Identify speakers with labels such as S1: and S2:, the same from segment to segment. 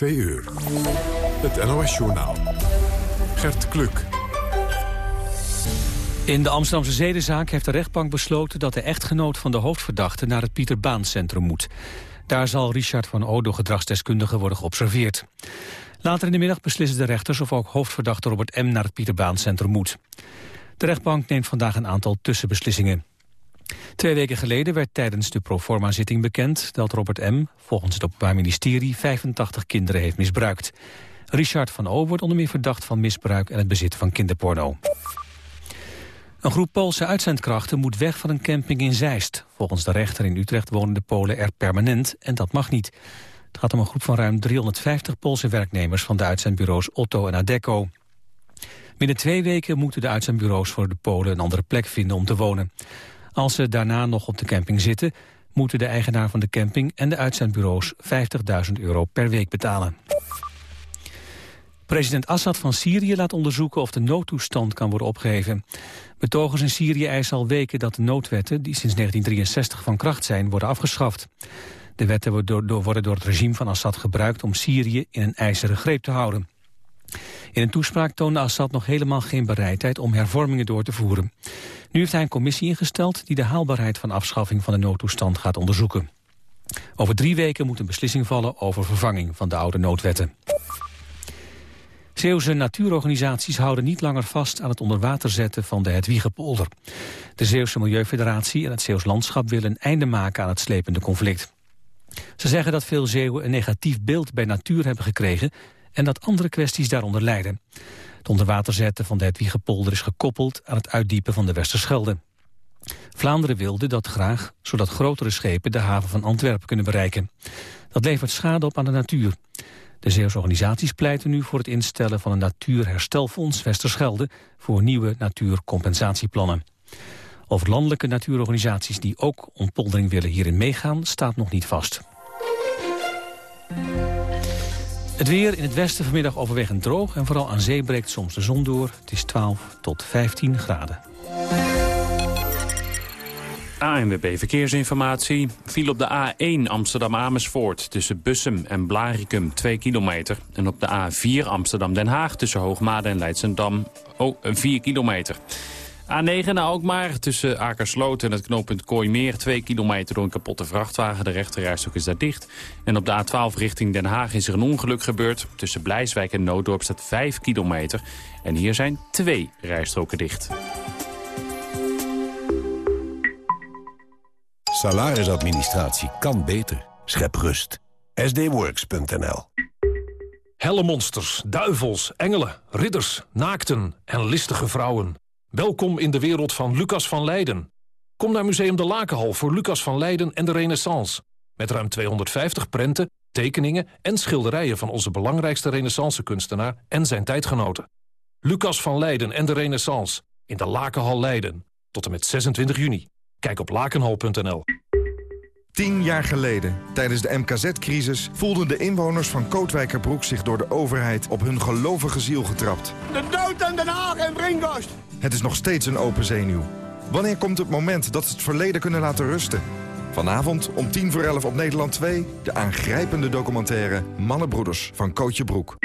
S1: 2 uur. Het NOS-journaal. Gert Kluk.
S2: In de Amsterdamse zedenzaak heeft de rechtbank besloten... dat de echtgenoot van de hoofdverdachte naar het Pieter Baan Centrum moet. Daar zal Richard van O door gedragsdeskundigen worden geobserveerd. Later in de middag beslissen de rechters of ook hoofdverdachte Robert M. naar het Pieter Baan Centrum moet. De rechtbank neemt vandaag een aantal tussenbeslissingen. Twee weken geleden werd tijdens de proforma-zitting bekend dat Robert M. volgens het Openbaar Ministerie 85 kinderen heeft misbruikt. Richard van O. wordt onder meer verdacht van misbruik en het bezit van kinderporno. Een groep Poolse uitzendkrachten moet weg van een camping in Zeist. Volgens de rechter in Utrecht wonen de Polen er permanent en dat mag niet. Het gaat om een groep van ruim 350 Poolse werknemers van de uitzendbureaus Otto en Adecco. Binnen twee weken moeten de uitzendbureaus voor de Polen een andere plek vinden om te wonen. Als ze daarna nog op de camping zitten, moeten de eigenaar van de camping en de uitzendbureaus 50.000 euro per week betalen. President Assad van Syrië laat onderzoeken of de noodtoestand kan worden opgeheven. Betogers in Syrië eisen al weken dat de noodwetten, die sinds 1963 van kracht zijn, worden afgeschaft. De wetten worden door, het regime van Assad gebruikt om Syrië in een ijzeren greep te houden. In een toespraak toonde Assad nog helemaal geen bereidheid om hervormingen door te voeren. Nu heeft hij een commissie ingesteld die de haalbaarheid van afschaffing van de noodtoestand gaat onderzoeken. Over drie weken moet een beslissing vallen over vervanging van de oude noodwetten. Zeeuwse natuurorganisaties houden niet langer vast aan het onderwater zetten van de Hedwiegepolder. De Zeeuwse Milieufederatie en het Zeeuws Landschap willen een einde maken aan het slepende conflict. Ze zeggen dat veel Zeeuwen een negatief beeld bij natuur hebben gekregen en dat andere kwesties daaronder lijden. Het onderwater zetten van de Hedwiegepolder is gekoppeld aan het uitdiepen van de Westerschelde. Vlaanderen wilde dat graag, zodat grotere schepen de haven van Antwerpen kunnen bereiken. Dat levert schade op aan de natuur. De Zeeuwse organisaties pleiten nu voor het instellen van een natuurherstelfonds Westerschelde voor nieuwe natuurcompensatieplannen. Over landelijke natuurorganisaties die ook ontpoldering willen hierin meegaan staat nog niet vast. Het weer in het westen vanmiddag overwegend droog... en vooral aan zee breekt soms de zon door. Het is 12 tot 15 graden.
S3: ANWB Verkeersinformatie viel op de A1 Amsterdam-Amersfoort... tussen Bussum en Blaricum 2 kilometer. En op de A4 Amsterdam-Den Haag tussen Hoogmade en Leidsendam oh, 4 kilometer. A9 naar Alkmaar tussen Akersloot en het knooppunt Kooimeer... 2 kilometer door een kapotte vrachtwagen. De rechterrijstok is daar dicht. En op de A12 richting Den Haag is er een ongeluk gebeurd. Tussen Blijswijk en Nooddorp staat 5 kilometer. En hier zijn twee rijstroken dicht.
S4: Salarisadministratie kan beter. Schep rust. sdworks.nl
S5: Helle monsters, duivels, engelen, ridders, naakten en listige vrouwen. Welkom in de wereld van Lucas van Leiden. Kom naar Museum de Lakenhal voor Lucas van Leiden en de Renaissance. Met ruim 250 prenten, tekeningen en schilderijen... van onze belangrijkste renaissance-kunstenaar en zijn tijdgenoten. Lucas van Leiden en de Renaissance in de Lakenhal Leiden. Tot en met 26 juni. Kijk op lakenhal.nl.
S6: Tien jaar geleden, tijdens de MKZ-crisis... voelden de inwoners van Kootwijkerbroek zich door de overheid... op hun gelovige ziel getrapt.
S7: De dood aan Den Haag en Brinkhorst!
S6: Het is nog steeds een open zenuw. Wanneer komt het moment dat ze het verleden kunnen laten rusten? Vanavond om tien voor elf op Nederland 2... de aangrijpende documentaire Mannenbroeders van Kootje Broek.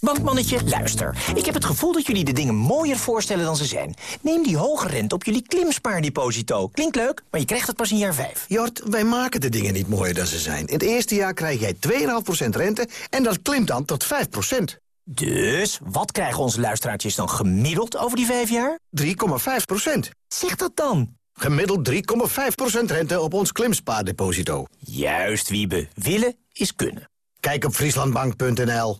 S8: Bankmannetje, luister. Ik heb het gevoel dat jullie de dingen mooier voorstellen dan ze zijn. Neem die hoge rente op jullie klimspaardeposito. Klinkt leuk, maar je krijgt het pas in jaar 5.
S9: Jort, wij maken de dingen niet mooier dan ze zijn. In het eerste jaar krijg jij 2,5% rente en dat klimt dan tot 5%.
S8: Dus, wat krijgen onze luisteraartjes dan gemiddeld over die vijf jaar?
S9: 3,5%.
S8: Zeg dat dan.
S9: Gemiddeld 3,5% rente op ons klimspaardeposito.
S8: Juist, Wiebe. Willen is kunnen.
S9: Kijk op frieslandbank.nl.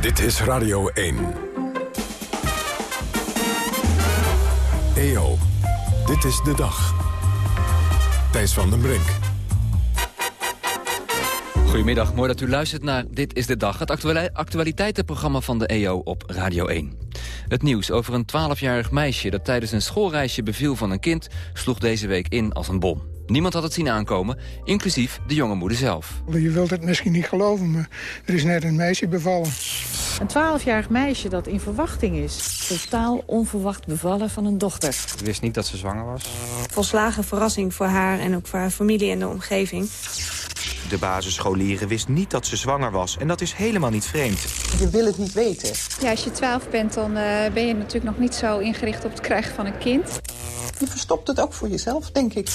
S1: Dit is Radio 1. EO, dit is de dag. Van den Brink.
S10: Goedemiddag, mooi dat u luistert naar Dit is de Dag. Het actualiteitenprogramma van de EO op Radio 1. Het nieuws over een 12-jarig meisje dat tijdens een schoolreisje beviel van een kind... sloeg deze week in als een bom. Niemand had het zien aankomen, inclusief de jonge moeder zelf.
S11: Je wilt het misschien niet geloven, maar er is net een meisje bevallen. Een twaalfjarig meisje dat in verwachting is.
S12: Totaal onverwacht bevallen van een dochter.
S13: Ik wist niet dat ze zwanger was.
S14: Volslagen verrassing voor haar en ook voor haar familie en de omgeving.
S15: De basisscholieren wist niet dat ze zwanger was en dat is helemaal niet vreemd.
S16: Je wil het niet weten.
S17: Ja, als je 12 bent, dan uh, ben je natuurlijk nog niet zo ingericht op het krijgen van een kind.
S16: Je verstopt het ook voor jezelf, denk ik.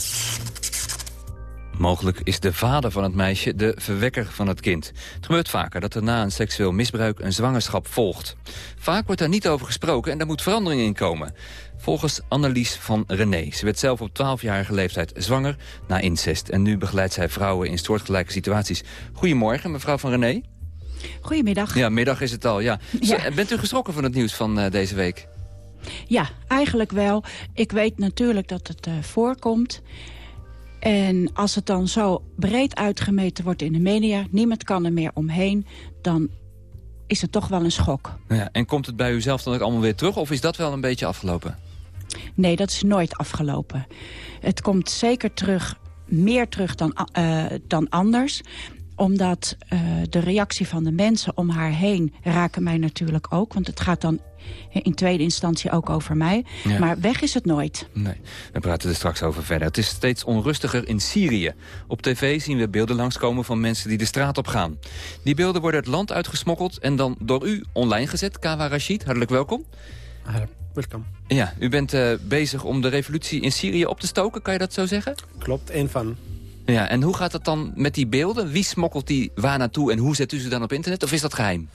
S10: Mogelijk is de vader van het meisje de verwekker van het kind. Het gebeurt vaker dat er na een seksueel misbruik een zwangerschap volgt. Vaak wordt daar niet over gesproken en daar moet verandering in komen. Volgens Annelies van René. Ze werd zelf op 12-jarige leeftijd zwanger na incest. En nu begeleidt zij vrouwen in soortgelijke situaties. Goedemorgen, mevrouw van René.
S18: Goedemiddag.
S10: Ja, middag is het al, ja. ja. Bent u geschrokken van het nieuws van uh, deze week?
S18: Ja, eigenlijk wel. Ik weet natuurlijk dat het uh, voorkomt. En als het dan zo breed uitgemeten wordt in de media... niemand kan er meer omheen, dan is het toch wel een schok.
S10: Ja, en komt het bij u zelf dan ook allemaal weer terug... of is dat wel een beetje afgelopen?
S18: Nee, dat is nooit afgelopen. Het komt zeker terug, meer terug dan, uh, dan anders omdat uh, de reactie van de mensen om haar heen raken mij natuurlijk ook. Want het gaat dan in tweede instantie ook over mij. Ja. Maar weg is het nooit.
S10: Nee, we praten er straks over verder. Het is steeds onrustiger in Syrië. Op tv zien we beelden langskomen van mensen die de straat op gaan. Die beelden worden het land uitgesmokkeld en dan door u online gezet. Kawa Rashid, hartelijk welkom.
S19: Uh, welkom.
S10: Ja, u bent uh, bezig om de revolutie in Syrië op te stoken, kan je dat zo zeggen?
S19: Klopt, één van.
S10: Ja, en hoe gaat het dan met die beelden? Wie smokkelt die waar naartoe en hoe zet u ze dan op internet? Of is dat geheim?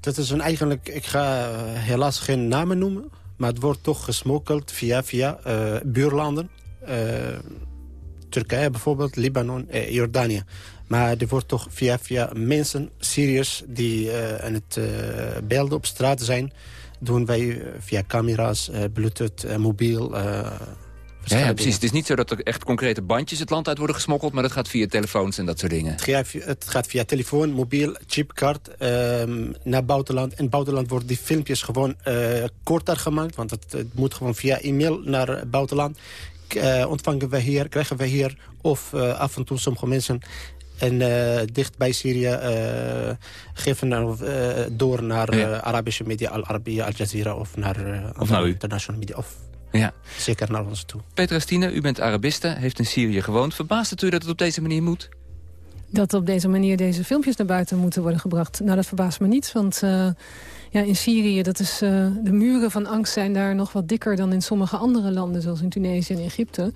S19: Dat is een eigenlijk, ik ga helaas geen namen noemen... maar het wordt toch gesmokkeld via, via uh, buurlanden. Uh, Turkije bijvoorbeeld, Libanon, uh, Jordanië. Maar er wordt toch via, via mensen, Syriërs... die aan het beelden op straat zijn... doen wij via camera's, bluetooth, mobiel...
S10: Ja, ja, precies. Het is niet zo dat er echt concrete bandjes het land uit worden gesmokkeld... maar dat gaat via telefoons en dat soort dingen.
S19: Het gaat via, het gaat via telefoon, mobiel, chipkaart um, naar buitenland. In buitenland worden die filmpjes gewoon uh, korter gemaakt... want het, het, moet gewoon via e-mail naar buitenland. Uh, ontvangen we hier, krijgen we hier... of uh, af en toe sommige mensen en uh, dicht bij Syrië uh, geven uh, door naar ja. Arabische media, Al Arabiya, Al Jazeera of naar
S10: of naar
S19: internationale media. Of
S10: ja.
S19: Zeker naar ons toe.
S10: Petra Stine, u bent Arabiste, heeft in Syrië gewoond. Verbaast het u dat het op deze manier moet?
S20: Dat op deze manier deze filmpjes naar buiten moeten worden gebracht. Nou, dat verbaast me niet, want uh, ja, in Syrië... Dat is, uh, de muren van angst zijn daar nog wat dikker dan in sommige andere landen... zoals in Tunesië en Egypte.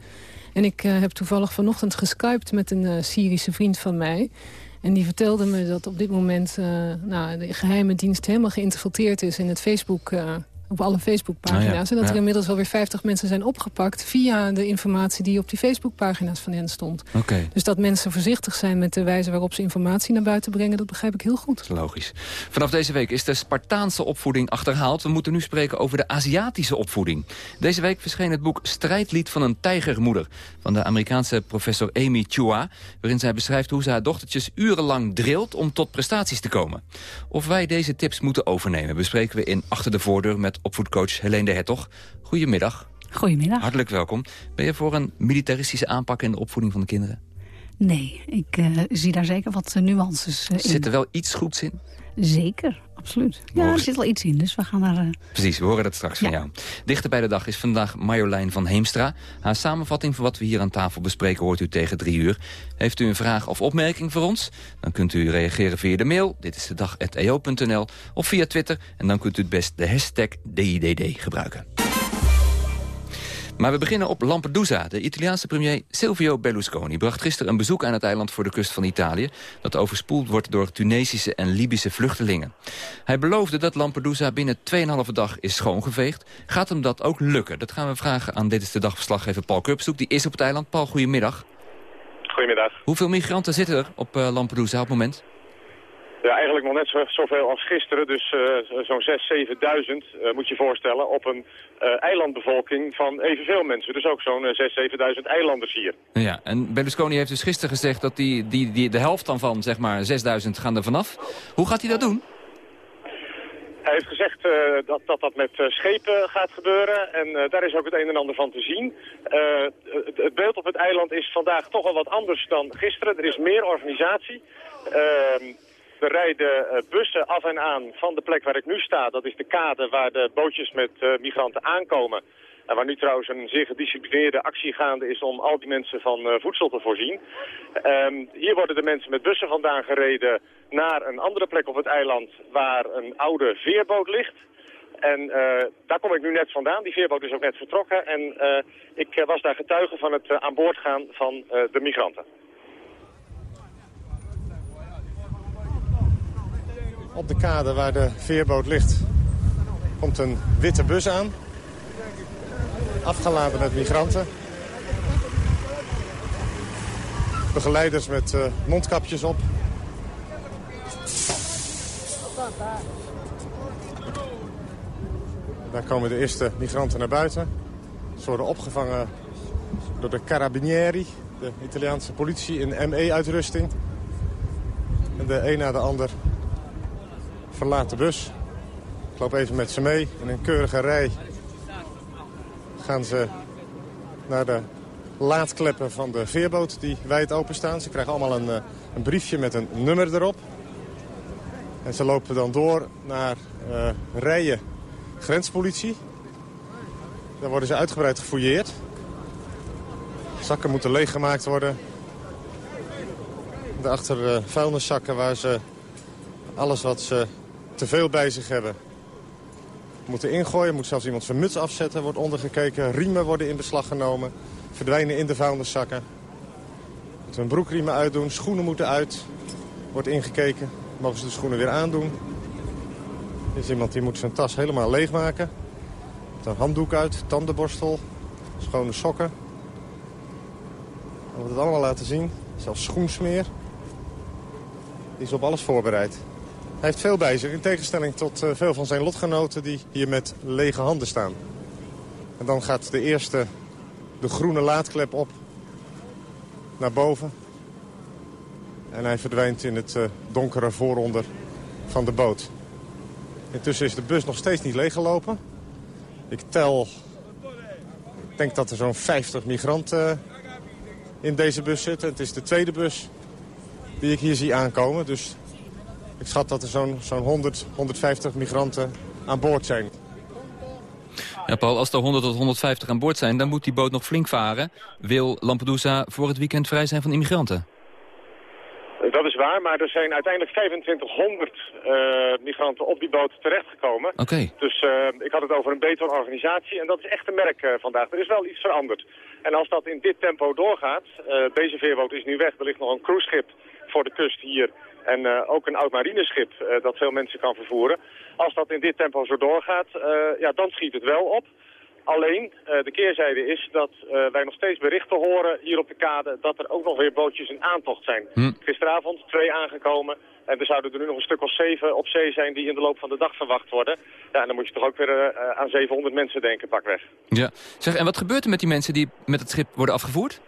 S20: En ik uh, heb toevallig vanochtend geskypt met een Syrische vriend van mij... En die vertelde me dat op dit moment nou, de geheime dienst helemaal geïnfiltreerd is in het Facebook op alle Facebookpagina's. Ja, en dat er inmiddels alweer 50 mensen zijn opgepakt... via de informatie die op die Facebookpagina's van hen stond.
S10: Okay.
S20: Dus dat mensen voorzichtig zijn met de wijze waarop ze informatie naar buiten brengen... dat begrijp ik heel goed.
S10: Logisch. Vanaf deze week is de Spartaanse opvoeding achterhaald. We moeten nu spreken over de Aziatische opvoeding. Deze week verscheen het boek Strijdlied van een tijgermoeder... van de Amerikaanse professor Amy Chua... waarin zij beschrijft hoe ze haar dochtertjes urenlang drilt... om tot prestaties te komen. Of wij deze tips moeten overnemen... bespreken we in Achter de Voordeur met opvoedcoach Helene de Hertog. Goedemiddag.
S21: Goedemiddag.
S10: Hartelijk welkom. Ben je voor een militaristische aanpak in de opvoeding van de kinderen?
S21: Nee, ik uh, zie daar zeker wat nuances uh, in.
S10: Zit er wel iets goeds in?
S21: Zeker, absoluut. Ja, er zit wel iets in, dus we gaan naar... Uh...
S10: Precies, we horen dat straks ja. van jou. Dichter bij de dag is vandaag Marjolein van Heemstra. Haar samenvatting van wat we hier aan tafel bespreken hoort u tegen drie uur. Heeft u een vraag of opmerking voor ons? Dan kunt u reageren via de mail, dit is de dag.eo.nl... of via Twitter, en dan kunt u het best de hashtag DIDD gebruiken. Maar we beginnen op Lampedusa. De Italiaanse premier Silvio Berlusconi bracht gisteren een bezoek aan het eiland voor de kust van Italië... dat overspoeld wordt door Tunesische en Libische vluchtelingen. Hij beloofde dat Lampedusa binnen 2,5 dag is schoongeveegd. Gaat hem dat ook lukken? Dat gaan we vragen aan Dit is de Dagverslaggever Paul Kupshoek. Die is op het eiland. Paul, goedemiddag.
S22: Goedemiddag.
S10: Hoeveel migranten zitten er op uh, Lampedusa op het moment?
S22: Ja, eigenlijk nog net zo, zoveel als gisteren. Dus uh, zo'n 6.000, 7.000 uh, moet je voorstellen op een uh, eilandbevolking van evenveel mensen. Dus ook zo'n 6.000, 7.000 eilanders hier.
S10: Ja, en Berlusconi heeft dus gisteren gezegd dat die, die, die, de helft dan van zeg maar 6.000 gaan er vanaf. Hoe gaat hij dat doen?
S22: Hij heeft gezegd uh, dat, dat dat met uh, schepen gaat gebeuren en uh, daar is ook het een en ander van te zien. Het, het, beeld op het eiland is vandaag toch al wat anders dan gisteren. Er is meer organisatie. Ehm, Er rijden uh, bussen af en aan van de plek waar ik nu sta. Dat is de kade waar de bootjes met uh, migranten aankomen. En waar nu trouwens een zeer gedisciplineerde actie gaande is om al die mensen van uh, voedsel te voorzien. Um, hier worden de mensen met bussen vandaan gereden naar een andere plek op het eiland waar een oude veerboot ligt. En daar kom ik nu net vandaan. Die veerboot is ook net vertrokken. En ik was daar getuige van het aan boord gaan van de migranten.
S23: Op de kade waar de veerboot ligt komt een witte bus aan. Afgeladen met migranten. Begeleiders met mondkapjes op. Daar komen de eerste migranten naar buiten. Ze worden opgevangen door de Carabinieri, de Italiaanse politie in ME-uitrusting. En de een na de ander verlaat de bus. Ik loop even met ze mee. In een keurige rij gaan ze naar de laadkleppen van de veerboot die wijd openstaan. Ze krijgen allemaal een, een briefje met een nummer erop. En ze lopen dan door naar uh, rijen grenspolitie. Daar worden ze uitgebreid gefouilleerd. Zakken moeten leeggemaakt worden. Daarachter uh, vuilniszakken waar ze alles wat ze te veel bij zich hebben moeten ingooien. Moet zelfs iemand zijn muts afzetten, wordt ondergekeken. Riemen worden in beslag genomen, verdwijnen in de vuilniszakken. Moeten hun broekriemen uitdoen, schoenen moeten uit, wordt ingekeken. Mogen ze de schoenen weer aandoen. Er is iemand die moet zijn tas helemaal leegmaken. Met een handdoek uit, tandenborstel, schone sokken. Dan wordt het allemaal laten zien. Zelfs schoensmeer. Die is op alles voorbereid. Hij heeft veel bij zich, in tegenstelling tot uh, veel van zijn lotgenoten... die hier met lege handen staan. En dan gaat de eerste, de groene laadklep op, naar boven. En hij verdwijnt in het uh, donkere vooronder van de boot. Intussen is de bus nog steeds niet leeggelopen. Ik tel, ik denk dat er zo'n 50 migranten in deze bus zitten. Het is de tweede bus die ik hier zie aankomen. Dus ik schat dat er zo'n zo'n 100, 150 migranten aan boord zijn.
S10: Ja, Paul, als er 100 tot 150 aan boord zijn, dan moet die boot nog flink varen. Wil Lampedusa voor het weekend vrij zijn van immigranten?
S22: Dat is waar, maar er zijn uiteindelijk 2500 uh, migranten op die boot terechtgekomen.
S10: Oké. Okay.
S22: Dus uh, ik had het over een betere organisatie en dat is echt een merk uh, vandaag. Er is wel iets veranderd. En als dat in dit tempo doorgaat, deze veerboot is nu weg, er ligt nog een cruiseschip voor de kust hier en uh, ook een oud marineschip uh, dat veel mensen kan vervoeren. Als dat in dit tempo zo doorgaat, uh, ja, dan schiet het wel op. Alleen, de keerzijde is dat wij nog steeds berichten horen hier op de kade... dat er ook nog weer bootjes in aantocht zijn.
S10: Hm.
S22: Gisteravond twee aangekomen. En er zouden er nu nog een stuk of zeven op zee zijn die in de loop van de dag verwacht worden. Ja, en dan moet je toch ook weer aan 700 mensen denken, pakweg.
S10: Ja. Zeg, en wat gebeurt er met die mensen die met het schip worden afgevoerd?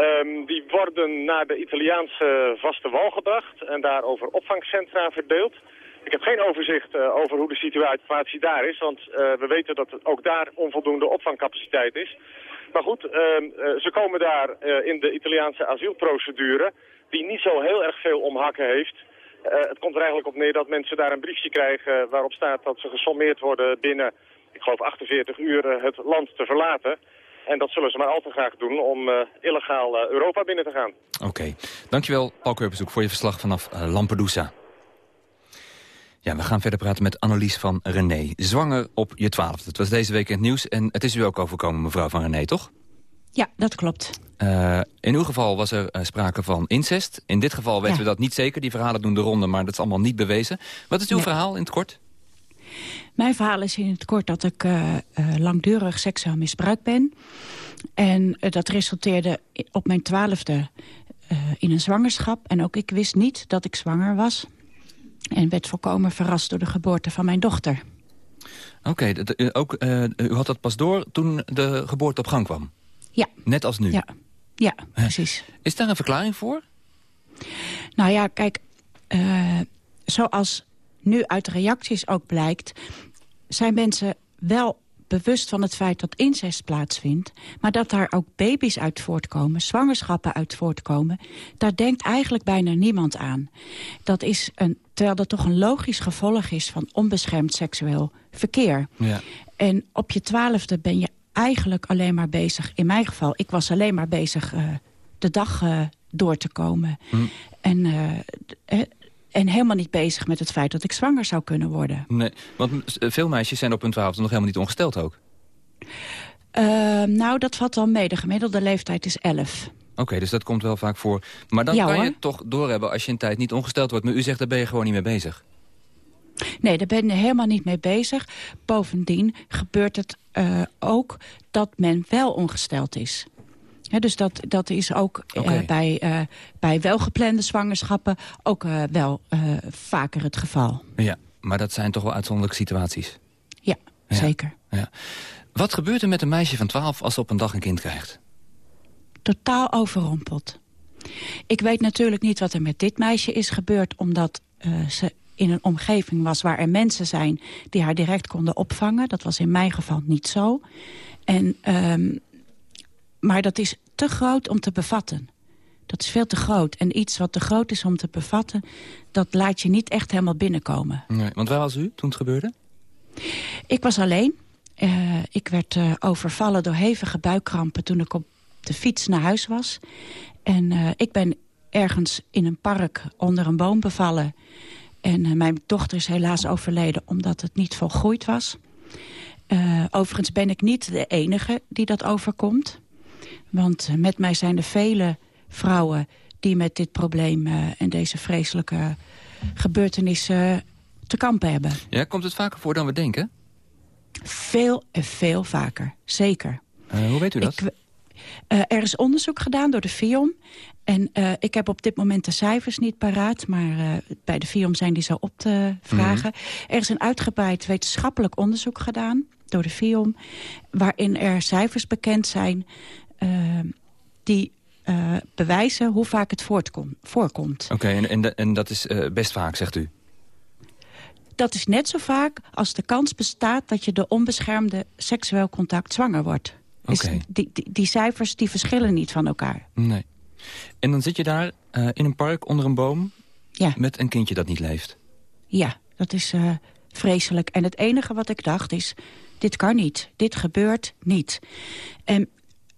S22: Um, die worden naar de Italiaanse vaste wal gebracht en daar over opvangcentra verdeeld. Ik heb geen overzicht uh, over hoe de situatie daar is, want uh, we weten dat ook daar onvoldoende opvangcapaciteit is. Maar goed, uh, ze komen daar in de Italiaanse asielprocedure, die niet zo heel erg veel om hakken heeft. het komt er eigenlijk op neer dat mensen daar een briefje krijgen waarop staat dat ze gesommeerd worden binnen, ik geloof 48 uur, het land te verlaten. En dat zullen ze maar al te graag doen om uh, illegaal uh, Europa binnen te gaan.
S10: Oké. Okay. Dankjewel, Paul Keurbezoek, voor je verslag vanaf uh, Lampedusa. Ja, we gaan verder praten met Annelies van René. Zwanger op je twaalfde. Het was deze week in het nieuws en het is u ook overkomen, mevrouw van René, toch?
S18: Ja, dat klopt.
S10: in uw geval was er sprake van incest. In dit geval weten ja. we dat niet zeker. Die verhalen doen de ronde, maar dat is allemaal niet bewezen. Wat is uw nee. verhaal in het kort?
S18: Mijn verhaal is in het kort dat ik uh, uh, langdurig seksueel misbruikt ben. En uh, dat resulteerde op mijn twaalfde in een zwangerschap. En ook ik wist niet dat ik zwanger was. En werd volkomen verrast door de geboorte van mijn dochter.
S10: Oké, okay, u had dat pas door toen de geboorte op gang kwam?
S18: Ja.
S10: Net als nu?
S18: Ja, ja precies.
S10: Is daar een verklaring voor?
S18: Nou ja, kijk, zoals nu uit de reacties ook blijkt... zijn mensen wel bewust van het feit dat incest plaatsvindt... maar dat daar ook baby's uit voortkomen, zwangerschappen uit voortkomen... daar denkt eigenlijk bijna niemand aan. Dat is een, terwijl dat toch een logisch gevolg is van onbeschermd seksueel verkeer.
S10: Ja.
S18: En op je twaalfde ben je eigenlijk alleen maar bezig... in mijn geval, ik was alleen maar bezig uh, de dag uh, door te komen.
S10: Hm.
S18: En, uh, en helemaal niet bezig met het feit dat ik zwanger zou kunnen worden.
S10: Nee, want veel meisjes zijn op hun twaalfde nog helemaal niet ongesteld ook.
S18: Uh, nou, dat valt wel mee. De gemiddelde leeftijd is 11.
S10: Oké, okay, dus dat komt wel vaak voor. Maar dan
S18: ja,
S10: kan
S18: hoor.
S10: je toch doorhebben als je een tijd niet ongesteld wordt. Maar u zegt, daar ben je gewoon niet mee bezig.
S18: Nee, daar ben je helemaal niet mee bezig. Bovendien gebeurt het uh, ook dat men wel ongesteld is. He, dus dat, dat is ook
S10: okay.
S18: uh, bij, uh, bij welgeplande zwangerschappen ook uh, wel vaker het geval.
S10: Ja, maar dat zijn toch wel uitzonderlijke situaties?
S18: Ja,
S10: ja.
S18: zeker.
S10: Ja. Wat gebeurt er met een meisje van 12 als ze op een dag een kind krijgt?
S18: Totaal overrompeld. Ik weet natuurlijk niet wat er met dit meisje is gebeurd... omdat ze in een omgeving was waar er mensen zijn... die haar direct konden opvangen. Dat was in mijn geval niet zo. En... Um, maar dat is te groot om te bevatten. Dat is veel te groot. En iets wat te groot is om te bevatten... dat laat je niet echt helemaal binnenkomen.
S10: Nee, want waar was u toen het gebeurde?
S18: Ik was alleen. Uh, ik werd uh, overvallen door hevige buikkrampen... toen ik op de fiets naar huis was. En uh, ik ben ergens in een park onder een boom bevallen. En mijn dochter is helaas overleden... omdat het niet volgroeid was. overigens ben ik niet de enige die dat overkomt... Want met mij zijn er vele vrouwen die met dit probleem uh, en deze vreselijke gebeurtenissen te kampen hebben.
S10: Ja, komt het vaker voor dan we denken?
S18: Veel en veel vaker, zeker.
S10: Uh, hoe weet u dat?
S18: Ik, uh, er is onderzoek gedaan door de FIOM. En uh, ik heb op dit moment de cijfers niet paraat... maar bij de FIOM zijn die zo op te vragen. Mm -hmm. Er is een uitgebreid wetenschappelijk onderzoek gedaan door de FIOM... waarin er cijfers bekend zijn die uh, bewijzen hoe vaak het voorkomt.
S10: Oké, okay, en, en, en, dat is uh, best vaak, zegt u?
S18: Dat is net zo vaak als de kans bestaat... dat je de onbeschermde seksueel contact zwanger wordt.
S10: Okay.
S18: Is, die, die, die, cijfers die verschillen niet van elkaar.
S10: Nee. En dan zit je daar in een park onder een boom...
S18: Ja.
S10: met een kindje dat niet leeft.
S18: Ja, dat is vreselijk. En het enige wat ik dacht is... dit kan niet, dit gebeurt niet. En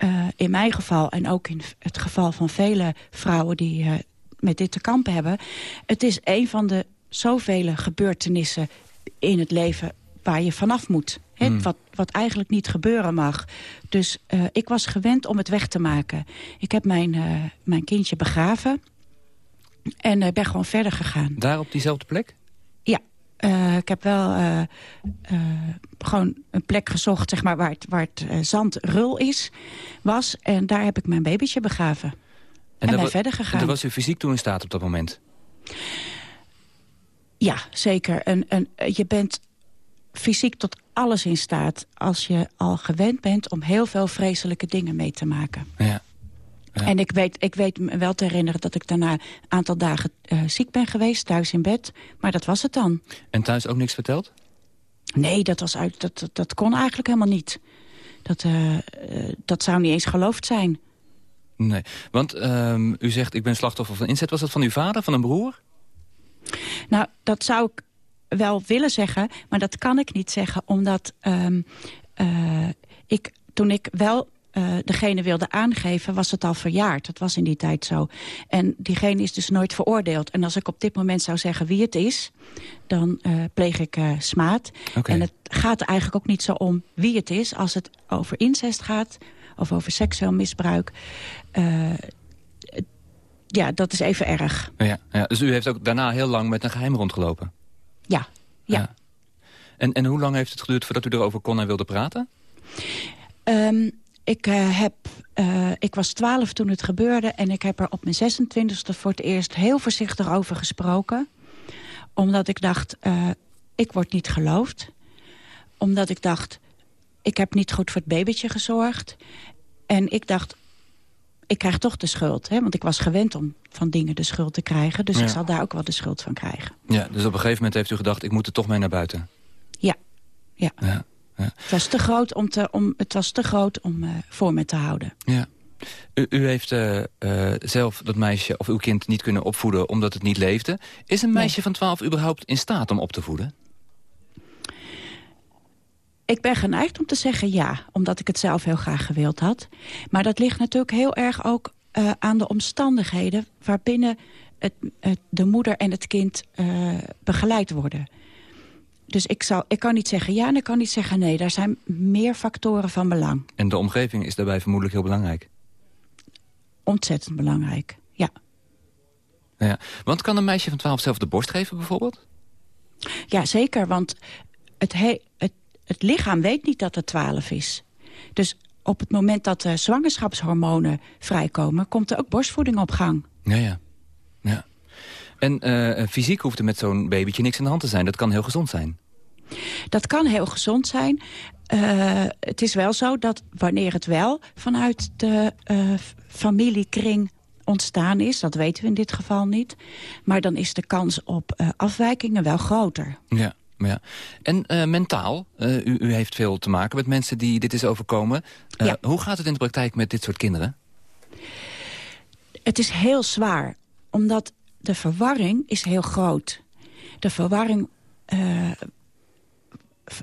S18: uh, in mijn geval en ook in het geval van vele vrouwen die uh, met dit te kampen hebben... het is een van de zoveel gebeurtenissen in het leven waar je vanaf moet. He,
S10: Hmm.
S18: wat, wat eigenlijk niet gebeuren mag. Dus uh, ik was gewend om het weg te maken. Ik heb mijn, mijn kindje begraven en ben gewoon verder gegaan.
S10: Daar op diezelfde plek?
S18: Uh, ik heb wel uh, uh, gewoon een plek gezocht zeg maar, waar het, waar het zand rul is, was. En daar heb ik mijn babytje begraven. En, en ben verder gegaan.
S10: En was u fysiek toen in staat op dat moment?
S18: Ja, zeker. En, en je bent fysiek tot alles in staat... als je al gewend bent om heel veel vreselijke dingen mee te maken.
S10: Ja.
S18: Ja. En ik weet, ik weet me wel te herinneren dat ik daarna een aantal dagen uh, ziek ben geweest, thuis in bed. Maar dat was het dan.
S10: En thuis ook niks verteld?
S18: Nee, dat, was uit, dat, dat, dat kon eigenlijk helemaal niet. Dat, uh, uh, dat zou niet eens geloofd zijn.
S10: Nee, want um, u zegt ik ben slachtoffer van inzet. Was dat van uw vader, van een broer?
S18: Nou, dat zou ik wel willen zeggen, maar dat kan ik niet zeggen. Omdat um, ik, toen ik wel uh, degene wilde aangeven, was het al verjaard. Dat was in die tijd zo. En diegene is dus nooit veroordeeld. En als ik op dit moment zou zeggen wie het is... dan uh, pleeg ik uh, smaad.
S10: Okay.
S18: En het gaat er eigenlijk ook niet zo om wie het is. Als het over incest gaat, of over seksueel misbruik... ja, dat is even erg.
S10: Ja, ja, dus u heeft ook daarna heel lang met een geheim rondgelopen?
S18: Ja, ja.
S10: ja. En, en hoe lang heeft het geduurd voordat u erover kon en wilde praten?
S18: Um, ik, uh, heb, uh, ik was twaalf toen het gebeurde en ik heb er op mijn 26e voor het eerst heel voorzichtig over gesproken. Omdat ik dacht, uh, ik word niet geloofd. Omdat ik dacht, ik heb niet goed voor het babytje gezorgd. En ik dacht, ik krijg toch de schuld. Hè? Want ik was gewend om van dingen de schuld te krijgen. Dus
S10: Ja.
S18: ik zal daar ook wel de schuld van krijgen.
S10: Ja, dus op een gegeven moment heeft u gedacht... ik moet er toch mee naar buiten.
S18: Ja, ja.
S10: Ja.
S18: Het was te groot om, te, om, het was te groot om uh, voor me te houden.
S10: Ja. U, u heeft uh, uh, zelf dat meisje of uw kind niet kunnen opvoeden omdat het niet leefde. Is een meisje nee. van 12 überhaupt in staat om op te voeden?
S18: Ik ben geneigd om te zeggen ja, omdat ik het zelf heel graag gewild had. Maar dat ligt natuurlijk heel erg ook uh, aan de omstandigheden... waarbinnen het, het, de moeder en het kind begeleid worden. Dus ik, zal, ik kan niet zeggen ja en ik kan niet zeggen nee. Daar zijn meer factoren van belang.
S10: En de omgeving is daarbij vermoedelijk heel belangrijk?
S18: Ontzettend belangrijk, ja.
S10: ja. Want kan een meisje van 12 zelf de borst geven bijvoorbeeld?
S18: Ja, zeker, want het, he, het het lichaam weet niet dat het 12 is. Dus op het moment dat de zwangerschapshormonen vrijkomen... komt er ook borstvoeding op gang.
S10: Ja, ja. ja. En uh, fysiek hoeft er met zo'n babytje niks aan de hand te zijn. Dat kan heel gezond zijn.
S18: Dat kan heel gezond zijn. Uh, het is wel zo dat wanneer het wel vanuit de uh, familiekring ontstaan is... dat weten we in dit geval niet... maar dan is de kans op afwijkingen wel groter.
S10: Ja. Ja. En uh, mentaal, uh, u, u, heeft veel te maken met mensen die dit is overkomen. Uh, ja. Hoe gaat het in de praktijk met dit soort kinderen?
S18: Het is heel zwaar, omdat de verwarring is heel groot. De verwarring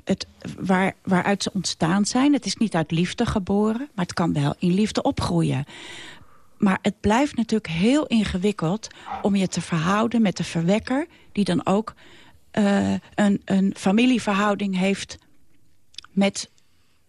S18: het, waar, waaruit ze ontstaan zijn. Het is niet uit liefde geboren, maar het kan wel in liefde opgroeien. Maar het blijft natuurlijk heel ingewikkeld om je te verhouden met de verwekker... die dan ook uh, een, een familieverhouding heeft met,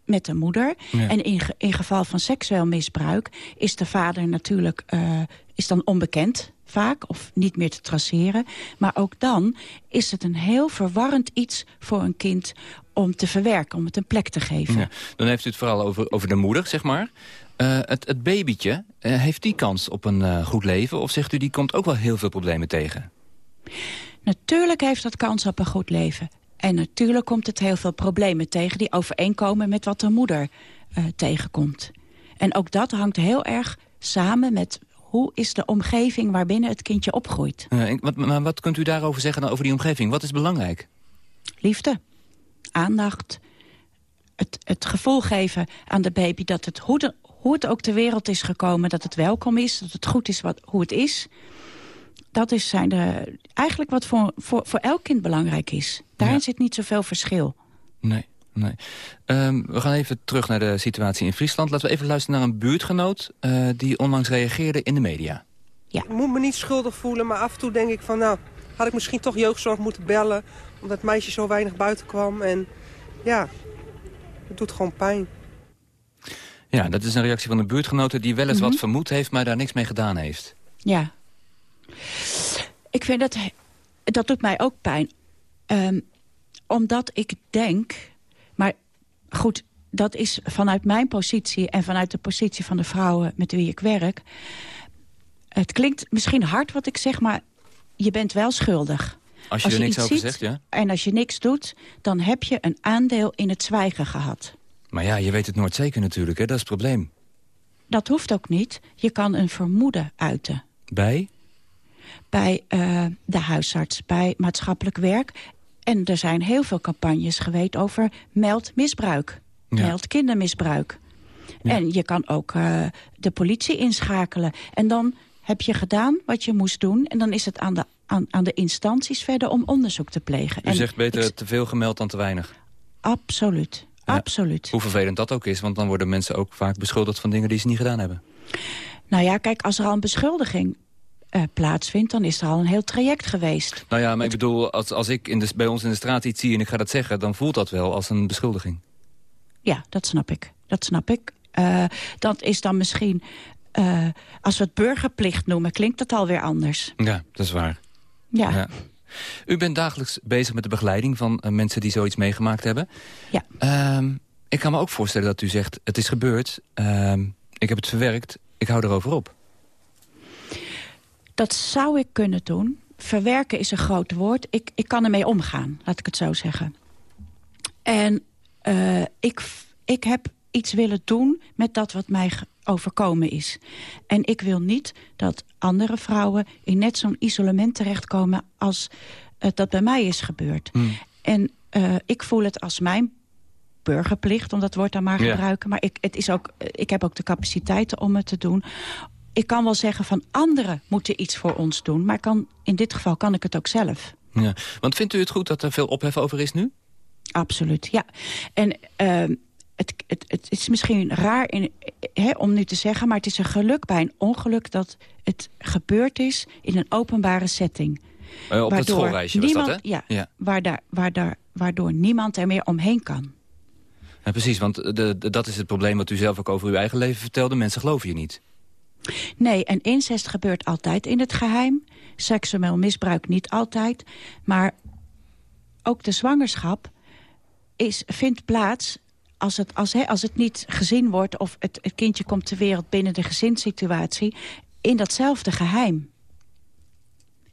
S18: met de moeder. Ja. En in, in geval van seksueel misbruik is de vader natuurlijk uh, is dan onbekend vaak of niet meer te traceren. Maar ook dan is het een heel verwarrend iets voor een kind om te verwerken, om het een plek te geven. Ja.
S10: Dan heeft u het vooral over, over de moeder, zeg maar. Uh, het, het babytje, uh, heeft die kans op een uh, goed leven? Of zegt u, die komt ook wel heel veel problemen tegen?
S18: Natuurlijk heeft dat kans op een goed leven. En natuurlijk komt het heel veel problemen tegen... die overeenkomen met wat de moeder tegenkomt. En ook dat hangt heel erg samen met hoe is de omgeving waarbinnen het kindje opgroeit.
S10: Uh, wat, maar wat kunt u daarover zeggen dan over die omgeving? Wat is belangrijk?
S18: Liefde, aandacht, het, het gevoel geven aan de baby... dat het hoe, de, hoe het ook ter wereld is gekomen, dat het welkom is... dat het goed is wat, hoe het is dat is zijn de, eigenlijk wat voor, voor, voor elk kind belangrijk is. Daarin ja. zit niet zoveel verschil.
S10: Nee, nee. Um, we gaan even terug naar de situatie in Friesland. Laten we even luisteren naar een buurtgenoot... Uh, die onlangs reageerde in de media.
S24: Ja. Ik moet me niet schuldig voelen, maar af en toe denk ik van... nou, had ik misschien toch jeugdzorg moeten bellen... omdat het meisje zo weinig buiten kwam. En ja, het doet gewoon pijn.
S10: Ja, dat is een reactie van de buurtgenoten... die wel eens mm -hmm. wat vermoed heeft, maar daar niks mee gedaan heeft.
S18: Ja, ik vind dat... Dat doet mij ook pijn. Um, omdat ik denk... Maar goed, dat is vanuit mijn positie... en vanuit de positie van de vrouwen met wie ik werk... Het klinkt misschien hard wat ik zeg, maar je bent wel schuldig.
S10: Als je, als je er niks over zegt, ja?
S18: En als je niks doet, dan heb je een aandeel in het zwijgen gehad.
S10: Maar ja, je weet het nooit zeker natuurlijk, hè? dat is het probleem.
S18: Dat hoeft ook niet. Je kan een vermoeden uiten.
S10: Bij?
S18: bij uh, de huisarts, bij maatschappelijk werk. En er zijn heel veel campagnes geweest over meld misbruik. Ja. Meld kindermisbruik. Ja. En je kan ook uh, de politie inschakelen. En dan heb je gedaan wat je moest doen. En dan is het aan de, aan, aan de instanties verder om onderzoek te plegen.
S10: U
S18: en
S10: zegt beter ik... te veel gemeld dan te weinig.
S18: Absoluut. Ja. Absoluut.
S10: Hoe vervelend dat ook is, want dan worden mensen ook vaak beschuldigd van dingen die ze niet gedaan hebben.
S18: Nou ja, kijk, als er al een beschuldiging uh, plaatsvindt... dan is er al een heel traject geweest.
S10: Nou ja, maar ik bedoel, als, als ik in de, bij ons in de straat iets zie en ik ga dat zeggen... dan voelt dat wel als een beschuldiging.
S18: Ja, dat snap ik. Dat snap ik. Uh, dat is dan misschien... Uh, als we het burgerplicht noemen, klinkt dat alweer anders.
S10: Ja, dat is waar.
S18: Ja. ja.
S10: U bent dagelijks bezig met de begeleiding van uh, mensen die zoiets meegemaakt hebben.
S18: Ja.
S10: Uh, ik kan me ook voorstellen dat u zegt, het is gebeurd, ehm, ik heb het verwerkt, ik hou erover op.
S18: Dat zou ik kunnen doen. Verwerken is een groot woord. Ik, ik kan ermee omgaan, laat ik het zo zeggen. En uh, ik, ik heb iets willen doen met dat wat mij overkomen is. En ik wil niet dat andere vrouwen in net zo'n isolement terechtkomen... als uh, dat bij mij is gebeurd.
S10: Hmm.
S18: En uh, ik voel het als mijn burgerplicht, om dat woord dan maar
S10: Ja.
S18: gebruiken. Maar ik, het is ook, ik heb ook de capaciteiten om het te doen. Ik kan wel zeggen van anderen moeten iets voor ons doen. Maar kan, in dit geval kan ik het ook zelf.
S10: Ja. Want vindt u het goed dat er veel ophef over is nu?
S18: Absoluut, ja. En ehm, het, het, het is misschien raar in, hè, om nu te zeggen... maar het is een geluk bij een ongeluk dat het gebeurd is... in een openbare setting.
S10: Eh, op het schoolreisje was
S18: niemand,
S10: dat, hè?
S18: Ja,
S10: Ja.
S18: Waar daar, waar daar, waardoor niemand er meer omheen kan.
S10: Ja, precies, want de, de- dat is het probleem wat u zelf ook over uw eigen leven vertelde. Mensen geloven je niet.
S18: Nee, en incest gebeurt altijd in het geheim. Seksueel misbruik niet altijd. Maar ook de zwangerschap is, vindt plaats als het, als, hè, als het niet gezien wordt... of het, het kindje komt ter wereld binnen de gezinssituatie... in datzelfde geheim.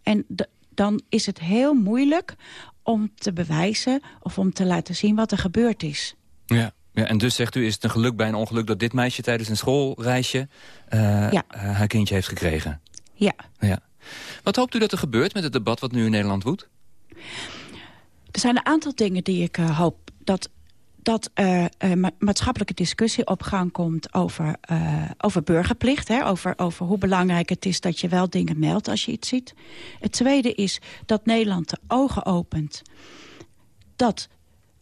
S18: En dan is het heel moeilijk om te bewijzen... of om te laten zien wat er gebeurd is.
S10: Ja. Ja. En dus zegt u, is het een geluk bij een ongeluk... dat dit meisje tijdens een schoolreisje eh,
S18: Ja.
S10: eh, haar kindje heeft gekregen?
S18: Ja.
S10: ja. Wat hoopt u dat er gebeurt met het debat wat nu in Nederland woedt?
S18: Er zijn een aantal dingen die ik eh, hoop dat dat ma- maatschappelijke discussie op gang komt over, over burgerplicht. Hè, over, over hoe belangrijk het is dat je wel dingen meldt als je iets ziet. Het tweede is dat Nederland de ogen opent. Dat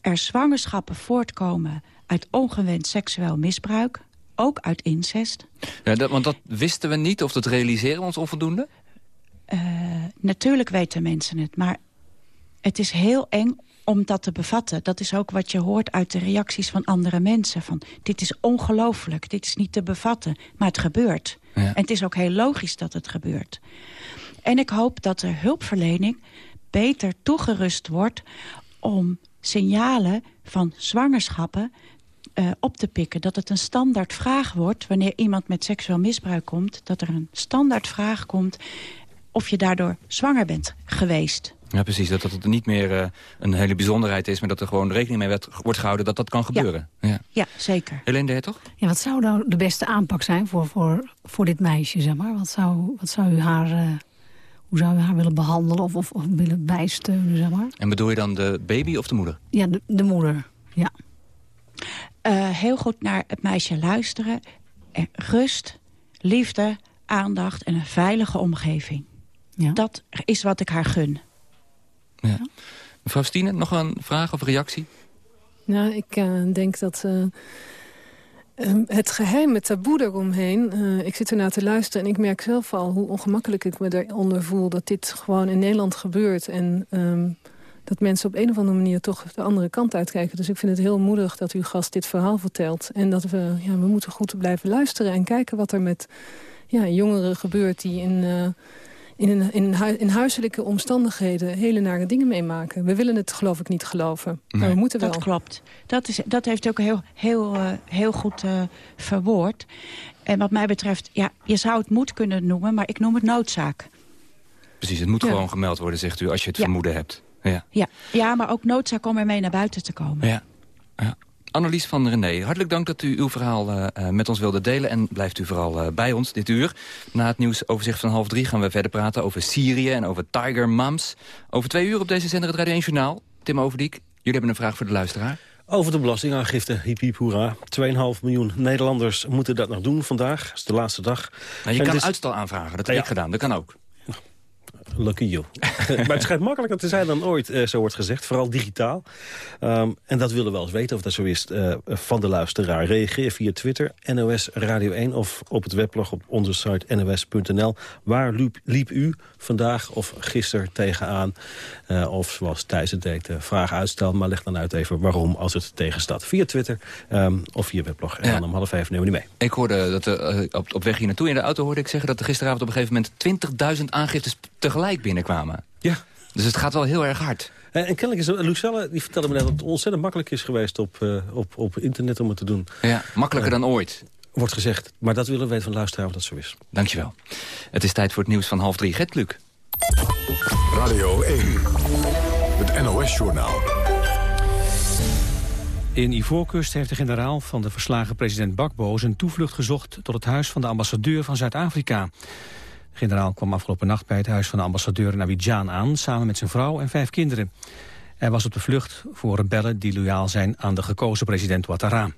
S18: er zwangerschappen voortkomen uit ongewenst seksueel misbruik. Ook uit incest.
S10: Ja, dat, want dat wisten we niet, of dat realiseren we ons onvoldoende?
S18: Eh, natuurlijk weten mensen het, maar het is heel eng om dat te bevatten. Dat is ook wat je hoort uit de reacties van andere mensen. Van, dit is ongelooflijk, dit is niet te bevatten, maar het gebeurt.
S10: Ja.
S18: En het is ook heel logisch dat het gebeurt. En ik hoop dat de hulpverlening beter toegerust wordt... om signalen van zwangerschappen eh, op te pikken. Dat het een standaard vraag wordt wanneer iemand met seksueel misbruik komt. Dat er een standaard vraag komt of je daardoor zwanger bent geweest.
S10: Ja, precies. Dat, dat het niet meer eh, een hele bijzonderheid is... maar dat er gewoon rekening mee werd, wordt gehouden dat dat kan gebeuren. Ja.
S18: Ja, zeker.
S10: Helene de Hertog?
S21: Ja, wat zou nou de beste aanpak zijn voor, voor, voor dit meisje, zeg maar? Wat zou, wat zou u haar... eh, hoe zou u haar willen behandelen of, of, of willen bijsteunen, zeg maar?
S10: En bedoel je dan de baby of de moeder?
S21: Ja, de, de moeder, ja.
S18: Eh, heel goed naar het meisje luisteren. En rust, liefde, aandacht en een veilige omgeving.
S21: Ja.
S18: Dat is wat ik haar gun.
S10: Ja. Mevrouw Stine, nog een vraag of reactie?
S20: Nou, ik eh, denk dat eh, ehm, het geheim, het taboe eromheen... eh, ik zit ernaar te luisteren en ik merk zelf al hoe ongemakkelijk ik me eronder voel... dat dit gewoon in Nederland gebeurt en ehm, dat mensen op een of andere manier toch de andere kant uitkijken. Dus ik vind het heel moedig dat uw gast dit verhaal vertelt. En dat we, ja, we moeten goed blijven luisteren en kijken wat er met ja, jongeren gebeurt... die in, eh, in, een, in, een in huiselijke omstandigheden hele nare dingen meemaken. We willen het geloof ik niet geloven, maar we moeten wel.
S18: Dat klopt. Dat, is, dat heeft u ook heel, heel, eh, heel goed eh, verwoord. En wat mij betreft, ja, je zou het moed kunnen noemen... maar ik noem het noodzaak.
S10: Precies, het moet
S18: Ja.
S10: gewoon gemeld worden, zegt u, als je het
S18: Ja.
S10: vermoeden hebt. Ja.
S18: Ja, ja, maar ook noodzaak om ermee naar buiten te komen.
S10: Ja. ja. Annelies van René, hartelijk dank dat u uw verhaal eh, eh, met ons wilde delen. En blijft u vooral eh, bij ons dit uur. Na het nieuwsoverzicht van half drie gaan we verder praten over Syrië en over Tiger Mums. Over twee uur op deze zender het Radio 1 Journaal. Tim Overdiek, jullie hebben een vraag voor de luisteraar.
S25: Over de belastingaangifte, hiep hiep hoera. 2,5 miljoen Nederlanders moeten dat nog doen vandaag. Dat is de laatste dag.
S10: Nou, je
S25: En
S10: kan
S25: is-
S10: uitstel aanvragen, dat heb
S25: Ja.
S10: ik gedaan. Dat kan ook.
S25: Lucky you. maar het schijnt makkelijker te zijn dan ooit, eh, zo wordt gezegd. Vooral digitaal. Ehm, en dat willen we wel eens weten of dat zo is eh, van de luisteraar. Reageer via Twitter, NOS Radio 1 of op het weblog op onze site nos.nl. Waar liep, liep u vandaag of gisteren tegenaan? Eh, of zoals Thijs het deed, eh, vraag uitstel. Maar leg dan uit even waarom als het tegenstaat. Via Twitter ehm, of via weblog. En
S10: Ja.
S25: dan om half vijf nemen we die mee.
S10: Ik hoorde dat op, op weg hier naartoe in de auto hoorde ik zeggen... dat er gisteravond op een gegeven moment 20.000 aangiftes tegelijk binnenkwamen.
S25: Ja.
S10: Dus het gaat wel heel erg hard.
S25: Eh, En kennelijk is Lucelle, die vertelde me net dat het ontzettend makkelijk is geweest op, eh, op, op internet om het te doen.
S10: Ja, makkelijker dan ooit.
S25: Wordt gezegd. Maar dat willen we weten van de luisteraar of dat zo is.
S10: Dankjewel. Het is tijd voor het nieuws van half drie. Gert Kluk.
S1: Radio 1, het NOS-journaal.
S13: In Ivoorkust heeft de generaal van de verslagen president Bakbo zijn toevlucht gezocht tot het huis van de ambassadeur van Zuid-Afrika. Generaal kwam afgelopen nacht bij het huis van de ambassadeur in Abidjan aan, samen met zijn vrouw en vijf kinderen.
S2: Hij was op de vlucht voor rebellen die loyaal zijn aan de gekozen president Ouattara.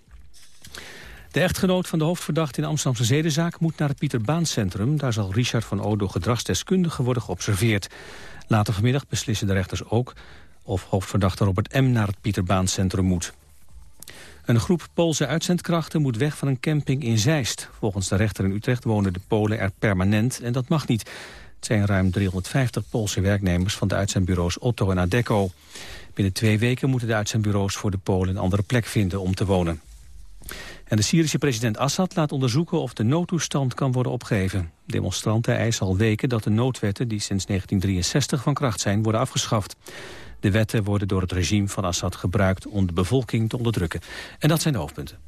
S2: De echtgenoot van de hoofdverdachte in de Amsterdamse zedenzaak moet naar het Pieter Baan Centrum. Daar zal Richard van O door worden geobserveerd. Later vanmiddag beslissen de rechters ook of hoofdverdachte Robert M. naar het Pieter Baan Centrum moet. Een groep Poolse uitzendkrachten moet weg van een camping in Zeist. Volgens de rechter in Utrecht wonen de Polen er permanent en dat mag niet. Het zijn ruim 350 Poolse werknemers van de uitzendbureaus Otto en Adecco. Binnen twee weken moeten de uitzendbureaus voor de Polen een andere plek vinden om te wonen. En de Syrische president Assad laat onderzoeken of de noodtoestand kan worden opgeheven. Demonstranten eisen al weken dat de noodwetten die sinds 1963 van kracht zijn worden afgeschaft. De wetten worden door het regime van Assad gebruikt om de bevolking te onderdrukken. En dat zijn de hoofdpunten.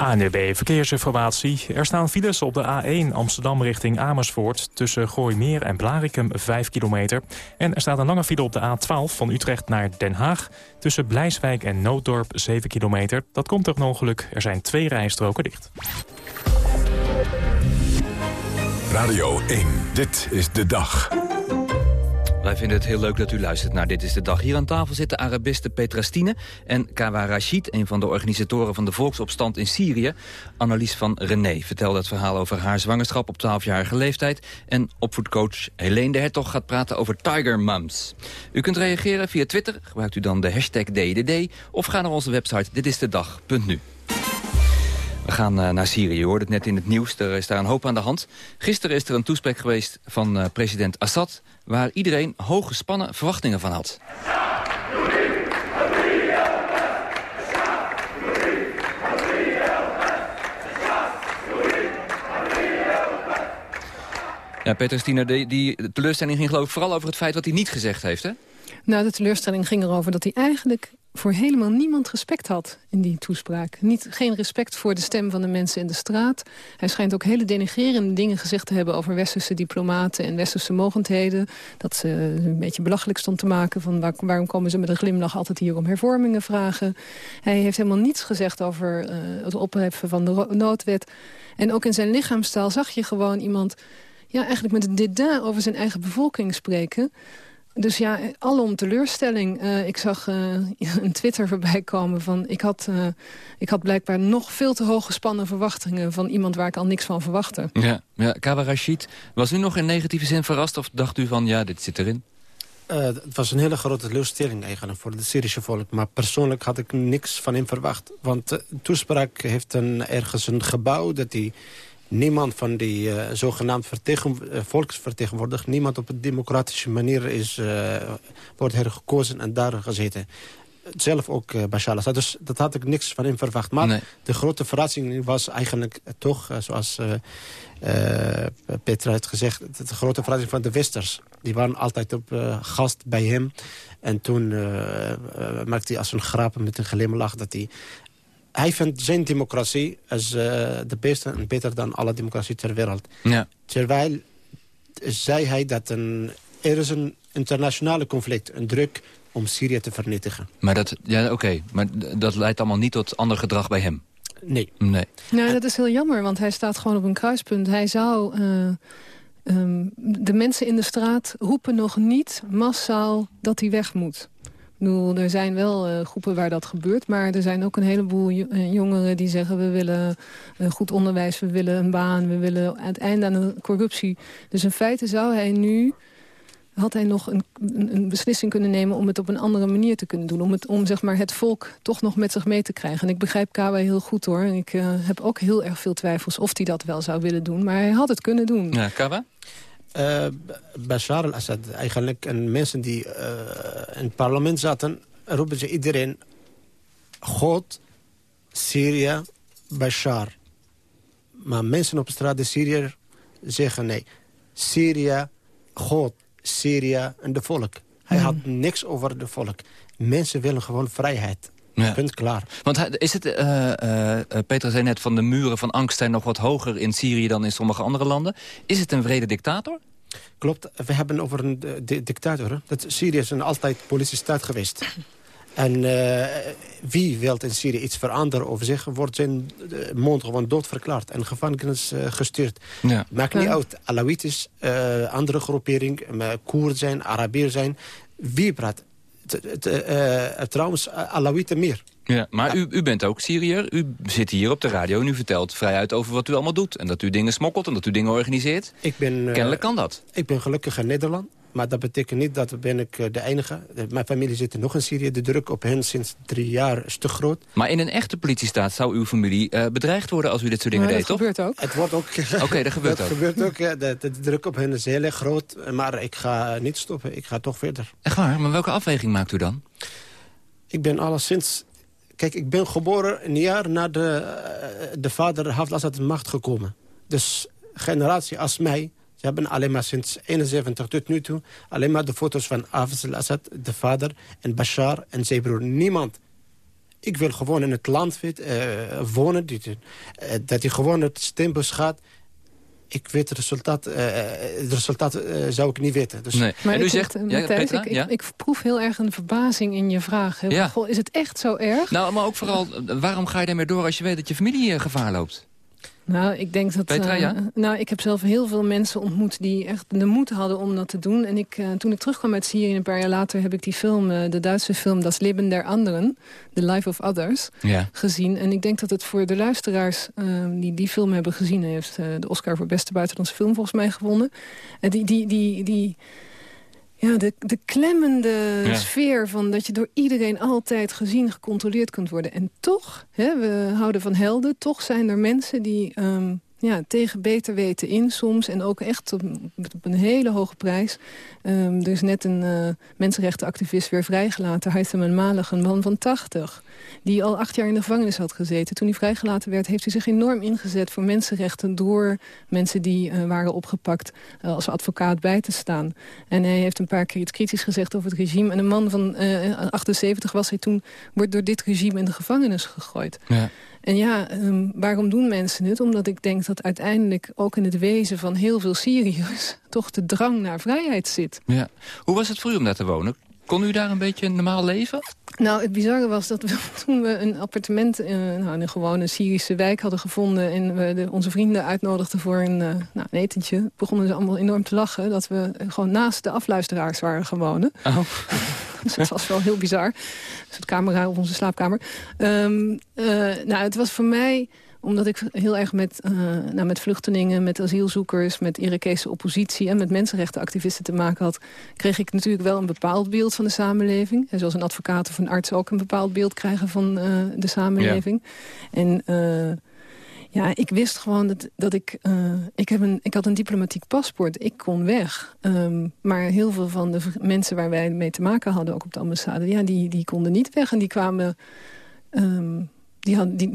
S26: ANUB Verkeersinformatie. Er staan files op de A1 Amsterdam richting Amersfoort... tussen Gooimeer en Blarikum 5 kilometer. En er staat een lange file op de A12 van Utrecht naar Den Haag... tussen Blijswijk en Nooddorp 7 kilometer. Dat komt door een ongeluk. Er zijn twee rijstroken dicht.
S1: Radio 1, dit is de dag.
S10: Wij vinden het heel leuk dat u luistert naar Dit is de Dag. Hier aan tafel zitten Arabiste Petra Stine en Kawa Rashid... een van de organisatoren van de volksopstand in Syrië. Annelies van René vertelde het verhaal over haar zwangerschap op 12-jarige leeftijd... en opvoedcoach Helene de Hertog gaat praten over Tiger Mums. U kunt reageren via Twitter, gebruikt u dan de hashtag DDD... of ga naar onze website ditistedag.nu. We gaan uh, naar Syrië. Je hoorde het net in het nieuws. Er is daar een hoop aan de hand. Gisteren is er een toespraak geweest van uh, president Assad... waar iedereen hooggespannen verwachtingen van had. Ja, Peter Stiener, die, die teleurstelling ging geloof ik vooral over het feit wat hij niet gezegd heeft, hè?
S20: Nou, de teleurstelling ging erover dat hij eigenlijk voor helemaal niemand respect had in die toespraak. Niet, geen respect voor de stem van de mensen in de straat. Hij schijnt ook hele denigrerende dingen gezegd te hebben... over westerse diplomaten en westerse mogendheden. Dat ze een beetje belachelijk stond te maken... van waar, waarom komen ze met een glimlach altijd hier om hervormingen vragen. Hij heeft helemaal niets gezegd over uh, het opheffen van de noodwet. En ook in zijn lichaamstaal zag je gewoon iemand... ja, eigenlijk met dit daar over zijn eigen bevolking spreken... Dus ja, alom teleurstelling. Uh, ik zag uh, een Twitter voorbij komen van... Ik had, uh, ik had blijkbaar nog veel te hoog gespannen verwachtingen... van iemand waar ik al niks van verwachtte.
S10: Ja, ja Kawa Rashid, was u nog in negatieve zin verrast... of dacht u van, ja, dit zit erin?
S19: het was een hele grote teleurstelling eigenlijk voor het Syrische volk. Maar persoonlijk had ik niks van hem verwacht. Want de toespraak heeft een, ergens een gebouw dat hij niemand van die uh, zogenaamd vertegen, uh, volksvertegenwoordigd... niemand op een democratische manier is, uh, wordt hergekozen en daar gezeten. Zelf ook Bashar al-Assad. Dus dat had ik niks van hem verwacht. Maar nee. de grote verrassing was eigenlijk toch, zoals Petra heeft gezegd... de grote verrassing van de Westers. Die waren altijd op gast bij hem. En toen maakte hij als een grap met een glimlach... dat hij hij vindt zijn democratie als, uh, de beste en beter dan alle democratie ter wereld.
S10: Ja.
S19: Terwijl zei hij dat een, er is een internationale conflict, een druk om Syrië te vernietigen.
S10: Maar dat, ja, oké, okay. maar dat leidt allemaal niet tot ander gedrag bij hem?
S19: Nee.
S10: nee.
S20: Nou, dat is heel jammer, want hij staat gewoon op een kruispunt. Hij zou... Uh, um, de mensen in de straat roepen nog niet massaal dat hij weg moet bedoel, er zijn wel uh, groepen waar dat gebeurt. Maar er zijn ook een heleboel jongeren die zeggen... we willen een goed onderwijs, we willen een baan... we willen het einde aan de corruptie. Dus in feite zou hij nu... had hij nog een, een, beslissing kunnen nemen om het op een andere manier te kunnen doen. Om, het, om zeg maar, het volk toch nog met zich mee te krijgen. En ik begrijp Kawa heel goed hoor. Ik uh, heb ook heel erg veel twijfels of hij dat wel zou willen doen. Maar hij had het kunnen doen.
S10: Ja, Kawa?
S19: Uh, Bashar al-Assad eigenlijk en mensen die uh, in het parlement zaten... roepen ze iedereen... God, Syrië, Bashar. Maar mensen op straat in Syrië zeggen nee. Syrië, God, Syrië en de volk. Hij mm. had niks over de volk. Mensen willen gewoon vrijheid. Ja. Punt klaar.
S10: Want is het, uh, uh, Peter zei net, van de muren van angst zijn nog wat hoger in Syrië dan in sommige andere landen. Is het een vrede dictator?
S19: Klopt, we hebben over een dictator. Dat Syrië is een altijd politiestaat geweest. En uh, wie wil in Syrië iets veranderen of zeggen... wordt zijn mond gewoon doodverklaard en gevangenis uh, gestuurd.
S10: Ja.
S19: Maakt niet uit. Alawites, uh, andere groepering, Koer zijn, Arabier zijn Wie praat? Uh, trouwens, Alawite meer.
S10: Ja, maar u, u bent ook Syriër. U zit hier op de radio en u vertelt vrijuit over wat u allemaal doet. En dat u dingen smokkelt en dat u dingen organiseert.
S19: Ik ben,
S10: Kennelijk kan dat.
S19: Ik ben gelukkig in Nederland. Maar dat betekent niet dat ben ik de enige. Mijn familie zit nog in Syrië. De druk op hen sinds drie jaar is te groot.
S10: Maar in een echte politiestaat zou uw familie uh, bedreigd worden als u dit soort dingen deed,
S20: toch? dat gebeurt ook.
S19: Het wordt ook...
S10: Oké, dat gebeurt
S19: dat
S10: ook.
S19: gebeurt ook, ja. De, de, druk op hen is heel erg groot. Maar ik ga niet stoppen. Ik ga toch verder.
S10: Echt waar? Maar welke afweging maakt u dan?
S19: Ik ben alleszins... Kijk, ik ben geboren een jaar na de, de vader Hafez Assad de macht gekomen. Dus generatie als mij ze hebben alleen maar sinds 71 tot nu toe... alleen maar de foto's van Hafez al-Assad, de vader, en Bashar en zijn broer. Niemand. Ik wil gewoon in het land uh, wonen, die, uh, dat hij gewoon het stembus gaat. Ik weet het resultaat, uh, het resultaat zou ik niet weten. Dus...
S10: Nee.
S20: Maar
S10: en u
S20: ik
S10: zegt, ja,
S20: Matthijs,
S10: Petra,
S20: ik,
S10: ja?
S20: ik, ik, proef heel erg een verbazing in je vraag.
S10: Ja.
S20: Is het echt zo erg?
S10: Nou, maar ook vooral, waarom ga je daarmee door als je weet dat je familie gevaar loopt?
S20: Nou, ik denk dat...
S10: Petra,
S20: uh,
S10: ja?
S20: Nou, ik heb zelf heel veel mensen ontmoet die echt de moed hadden om dat te doen. En ik, uh, toen ik terugkwam uit Syrië een paar jaar later... heb ik die film, uh, de Duitse film Das Leben der Anderen... The Life of Others,
S10: ja.
S20: gezien. En ik denk dat het voor de luisteraars die die film hebben gezien... Heeft de Oscar voor beste buitenlandse film volgens mij gewonnen. die, die, die, die ja, de, de klemmende
S10: Ja.
S20: sfeer van dat je door iedereen altijd gezien, gecontroleerd kunt worden. En toch, hè, we houden van helden, toch zijn er mensen die ehm, ja, tegen beter weten in soms. En ook echt op, een hele hoge prijs. Ehm, er is net een eh, mensenrechtenactivist weer vrijgelaten, Haitham en Malig, een man van 80 die al acht jaar in de gevangenis had gezeten. Toen hij vrijgelaten werd, heeft hij zich enorm ingezet voor mensenrechten... door mensen die uh, waren opgepakt uh, als advocaat bij te staan. En hij heeft een paar keer iets kritisch gezegd over het regime. En een man van uh, 78 was hij toen, wordt door dit regime in de gevangenis gegooid.
S10: Ja.
S20: En ja, um, waarom doen mensen het? Omdat ik denk dat uiteindelijk ook in het wezen van heel veel Syriërs... toch de drang naar vrijheid zit.
S10: Ja. Hoe was het voor u om daar te wonen? Kon u daar een beetje normaal leven?
S20: Nou, het bizarre was dat we toen we een appartement uh, nou, in een gewone Syrische wijk hadden gevonden... en we de, onze vrienden uitnodigden voor een, uh, nou, een etentje... begonnen ze allemaal enorm te lachen dat we gewoon naast de afluisteraars waren gewonnen.
S10: Oh.
S20: dus dat was wel heel bizar. Een soort camera op onze slaapkamer. Um, uh, nou, het was voor mij omdat ik heel erg met, uh, nou, met vluchtelingen, met asielzoekers... met Irakese oppositie en met mensenrechtenactivisten te maken had... kreeg ik natuurlijk wel een bepaald beeld van de samenleving. En zoals een advocaat of een arts ook een bepaald beeld krijgen van uh, de samenleving. Ja. En ja, ik wist gewoon dat, dat ik... ik, heb een, ik had een diplomatiek paspoort, ik kon weg. Um, maar heel veel van de mensen waar wij mee te maken hadden... ook op de ambassade, ja, die, die konden niet weg. En die kwamen... Um, die had, die,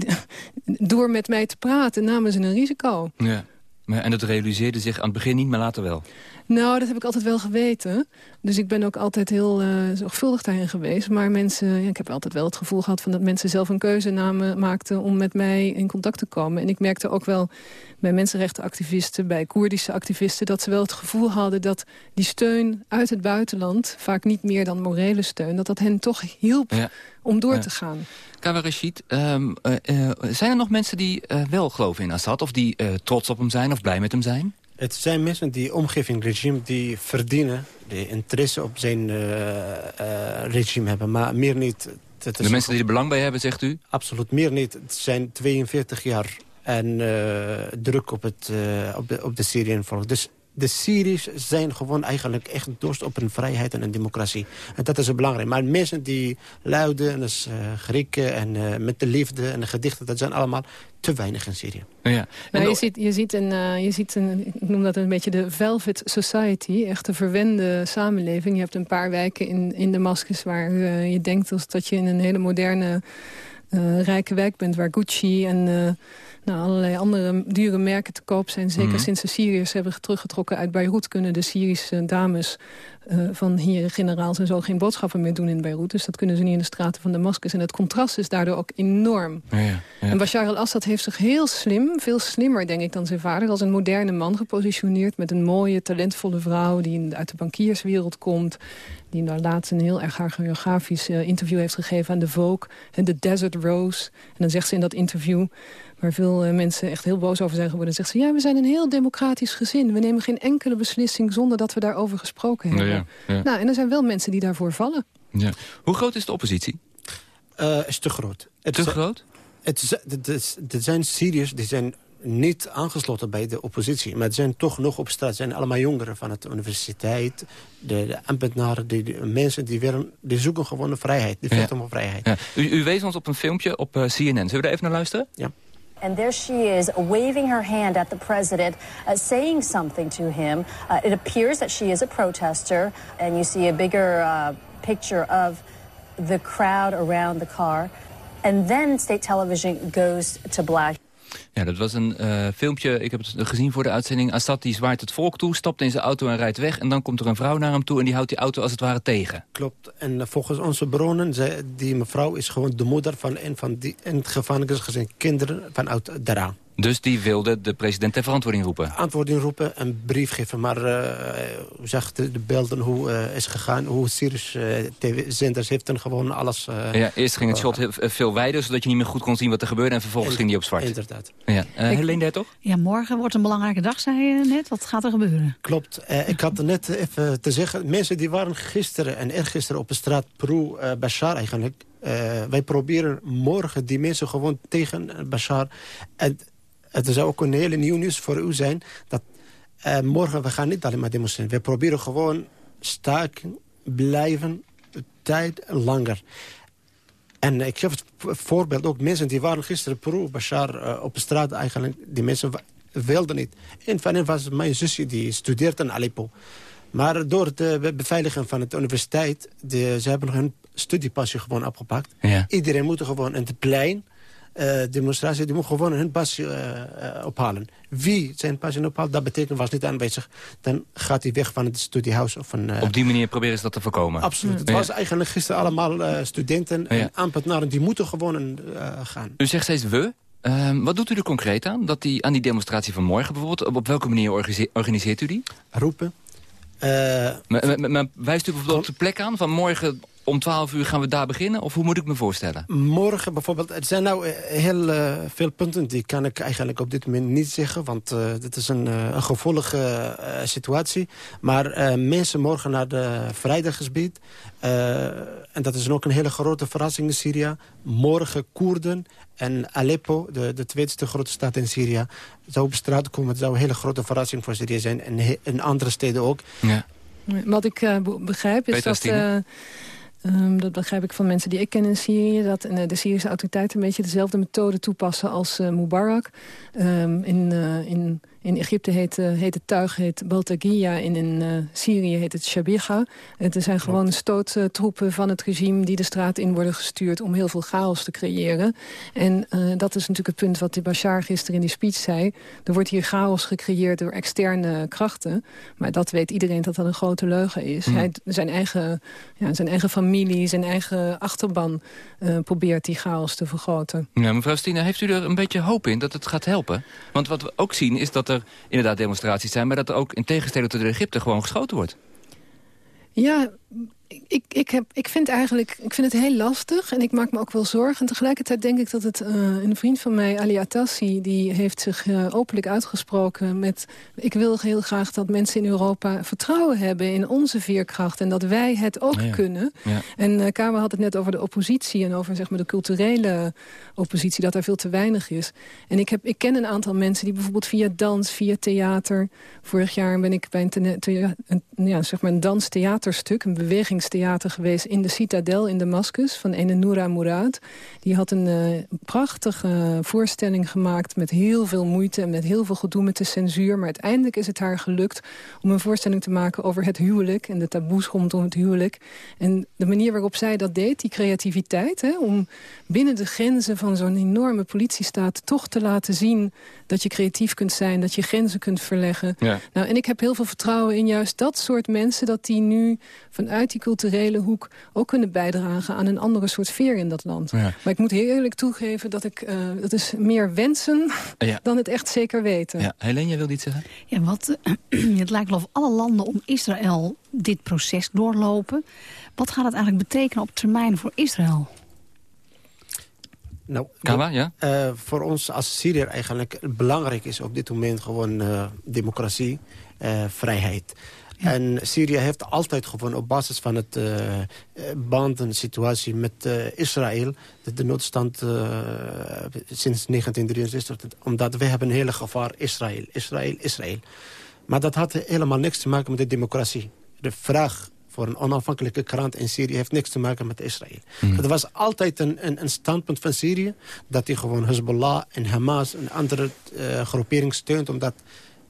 S20: door met mij te praten namen ze een risico.
S10: Ja. Maar, en dat realiseerde zich aan het begin niet, maar later wel?
S20: Nou, dat heb ik altijd wel geweten. Dus ik ben ook altijd heel uh, zorgvuldig daarin geweest. Maar mensen, ja, ik heb altijd wel het gevoel gehad... Van dat mensen zelf een keuze namen, maakten om met mij in contact te komen. En ik merkte ook wel bij mensenrechtenactivisten, bij Koerdische activisten... dat ze wel het gevoel hadden dat die steun uit het buitenland... vaak niet meer dan morele steun, dat dat hen toch hielp ja. Om door ja. te gaan.
S10: Kawa Rashid, um, uh, uh, zijn er nog mensen die uh, wel geloven in Assad... of die trots op hem zijn of blij met hem zijn?
S19: Het zijn mensen die omgeving regime die verdienen... die interesse op zijn regime hebben, maar meer niet...
S10: Het de mensen die er belang bij hebben, zegt u?
S19: Absoluut, meer niet. Het zijn 42 jaar en druk op, het, op de, op de Syrië-volk. Dus de Syriërs zijn gewoon eigenlijk echt dorst op een vrijheid en een democratie. En dat is belangrijk. Maar mensen die luiden, en dus, uh, Grieken en uh, met de liefde en de gedichten... dat zijn allemaal te weinig in Syrië.
S10: Ja.
S20: Nou, je, ziet, je ziet, een, uh, je ziet een, ik noem dat een beetje de Velvet Society. Echt een verwende samenleving. Je hebt een paar wijken in, in Damascus waar je denkt als dat je in een hele moderne... rijke wijk bent waar Gucci en nou, allerlei andere dure merken te koop zijn. Zeker mm. sinds de Syriërs hebben teruggetrokken uit Beirut... kunnen de Syrische dames uh, van hier generaals en zo geen boodschappen meer doen in Beirut. Dus dat kunnen ze niet in de straten van Damascus. En het contrast is daardoor ook enorm.
S10: Ja, ja.
S20: En Bashar al-Assad heeft zich heel slim, veel slimmer denk ik dan zijn vader... als een moderne man gepositioneerd met een mooie, talentvolle vrouw... die uit de bankierswereld komt die daar laatst een heel erg geografisch uh, interview heeft gegeven aan de Vogue. En de Desert Rose. En dan zegt ze in dat interview, waar veel uh, mensen echt heel boos over zijn geworden... zegt ze, ja, we zijn een heel democratisch gezin. We nemen geen enkele beslissing zonder dat we daarover gesproken hebben. Ja, ja. Nou, en er zijn wel mensen die daarvoor vallen.
S10: Ja. Hoe groot is de oppositie?
S19: Uh, is te groot.
S10: Het te groot?
S19: Het, het, het, zijn Syriërs die zijn niet aangesloten bij de oppositie. Maar het zijn toch nog op straat. Het zijn allemaal jongeren van de universiteit. De, de ambtenaren, de, de, mensen die, willen, die zoeken gewoon de vrijheid. Die vechten om vrijheid.
S10: Ja. U, u, wees ons op een filmpje op uh, CNN. Zullen we daar even naar luisteren?
S19: Ja.
S27: And there she is, waving her hand at the president, uh, saying something to him. Uh, it appears that she is a protester. And you see a bigger uh, picture of the crowd around the car. And then state television goes to black.
S10: Ja, dat was een uh, filmpje, ik heb het gezien voor de uitzending. Assad die zwaait het volk toe, stapt in zijn auto en rijdt weg. En dan komt er een vrouw naar hem toe en die houdt die auto als het ware tegen.
S19: Klopt. En uh, volgens onze bronnen, die mevrouw is gewoon de moeder van een van die in het gevangenisgezin kinderen vanuit Dara.
S10: Dus die wilde de president ter verantwoording roepen?
S19: Antwoording roepen, een brief geven. Maar uh, zag de, de, beelden hoe uh, is gegaan, hoe Syrische uh, tv-zenders heeft dan gewoon alles...
S10: ja, eerst ging het shot heel, veel wijder, zodat je niet meer goed kon zien wat er gebeurde. En vervolgens ging die op zwart.
S19: Inderdaad.
S10: Ja. Uh, Helene, toch?
S21: Ja, morgen wordt een belangrijke dag, zei je net. Wat gaat er gebeuren?
S19: Klopt. ik had net even te zeggen, mensen die waren gisteren en eergisteren op de straat Peru, Bashar eigenlijk... wij proberen morgen die mensen gewoon tegen Bashar... En, het zou ook een hele nieuw nieuws voor u zijn... dat uh, morgen, we gaan niet alleen maar demonstreren. We proberen gewoon staken, blijven, tijd langer. En ik geef het voorbeeld ook. Mensen die waren gisteren Peru, Bashar, uh, op de straat eigenlijk. Die mensen wilden niet. Een van hen was mijn zusje, die studeert in Aleppo. Maar door het beveiligen van de universiteit... De, ze hebben hun studiepasje gewoon opgepakt.
S10: Ja.
S19: Iedereen moet gewoon in het plein demonstratie, die moet gewoon hun pasje uh, uh, ophalen. Wie zijn pasje ophaalt, dat betekent was niet aanwezig. Dan gaat hij weg van het studiehuis. Of een,
S10: Op die manier proberen ze dat te voorkomen?
S19: Absoluut. Het was eigenlijk gisteren allemaal studenten en ambtenaren die moeten gewoon gaan.
S10: U zegt steeds we. Ehm, wat doet u er concreet aan? Dat die, aan die demonstratie van morgen bijvoorbeeld? Op, op welke manier organiseert u die?
S19: Roepen.
S10: maar, maar, maar, wijst u bijvoorbeeld de plek aan van morgen om 12 uur gaan we daar beginnen? Of hoe moet ik me voorstellen?
S19: Morgen bijvoorbeeld. Er zijn nou heel uh, veel punten die kan ik eigenlijk op dit moment niet zeggen. Want uh, dit is een, uh, een gevoelige situatie. Maar mensen morgen naar de vrijdagsgebied. en dat is ook een hele grote verrassing in Syrië. Morgen Koerden en Aleppo, de, de tweede grote stad in Syrië... zou op straat komen. Het zou een hele grote verrassing voor Syrië zijn. En in andere steden ook.
S10: Ja.
S20: Wat ik begrijp is dat... Um, dat begrijp ik van mensen die ik ken in Syrië. Dat uh, de Syrische autoriteiten een beetje dezelfde methode toepassen als uh, Mubarak. Um, in, uh, in in Egypte heet, uh, heet het tuig heet Baltagia en in uh, Syrië heet het Shabiga. Het zijn gewoon stoottroepen van het regime die de straat in worden gestuurd om heel veel chaos te creëren. En uh, dat is natuurlijk het punt wat de Bashar gisteren in die speech zei. Er wordt hier chaos gecreëerd door externe krachten. Maar dat weet iedereen dat dat een grote leugen is. Hmm. Hij, zijn, eigen, ja, zijn eigen familie, zijn eigen achterban probeert die chaos te vergroten.
S10: Ja, mevrouw Stina, heeft u er een beetje hoop in dat het gaat helpen? Want wat we ook zien is dat er inderdaad demonstraties zijn... maar dat er ook in tegenstelling tot Egypte gewoon geschoten wordt.
S20: Ja, ik, ik, heb, ik, vind eigenlijk, ik vind het heel lastig en ik maak me ook wel zorgen. En tegelijkertijd denk ik dat het uh, een vriend van mij, Ali Atassi... die heeft zich uh, openlijk uitgesproken met... ik wil heel graag dat mensen in Europa vertrouwen hebben in onze veerkracht... en dat wij het ook ja. kunnen.
S10: Ja.
S20: En uh, Kamer had het net over de oppositie en over zeg maar, de culturele oppositie... dat daar veel te weinig is. En ik, heb, ik ken een aantal mensen die bijvoorbeeld via dans, via theater... vorig jaar ben ik bij een, een, ja, zeg maar een danstheaterstuk, een beweging theater geweest in de Citadel in Damascus van ene Noura Mourad. Die had een uh, prachtige voorstelling gemaakt met heel veel moeite en met heel veel gedoe met de censuur. Maar uiteindelijk is het haar gelukt om een voorstelling te maken over het huwelijk en de taboes rondom het huwelijk. En de manier waarop zij dat deed, die creativiteit, hè, om binnen de grenzen van zo'n enorme politiestaat toch te laten zien dat je creatief kunt zijn, dat je grenzen kunt verleggen.
S10: Ja.
S20: Nou, en ik heb heel veel vertrouwen in juist dat soort mensen, dat die nu vanuit die culturele hoek ook kunnen bijdragen... aan een andere soort sfeer in dat land. Maar ik moet heel eerlijk toegeven dat ik... Uh, dat is meer wensen dan het echt zeker weten.
S28: Ja. Helene, jij wilde iets zeggen?
S21: Ja, wat, het lijkt wel of alle landen om Israël dit proces doorlopen. Wat gaat het eigenlijk betekenen op termijn voor Israël?
S19: Nou,
S28: Kawa, ja?
S19: Uh, voor ons als Syriër eigenlijk belangrijk is op dit moment gewoon uh, democratie, uh, vrijheid. Ja. En Syrië heeft altijd gewoon op basis van het bandensituatie met Israël... de, de noodstand sinds 1963, omdat we hebben een hele gevaar Israël, Israël, Israël. Maar dat had helemaal niks te maken met de democratie. De vraag voor een onafhankelijke krant in Syrië... heeft niks te maken met Israël. Mm. Het was altijd een, een, een, standpunt van Syrië... dat hij gewoon Hezbollah en Hamas en andere uh, groepering steunt... omdat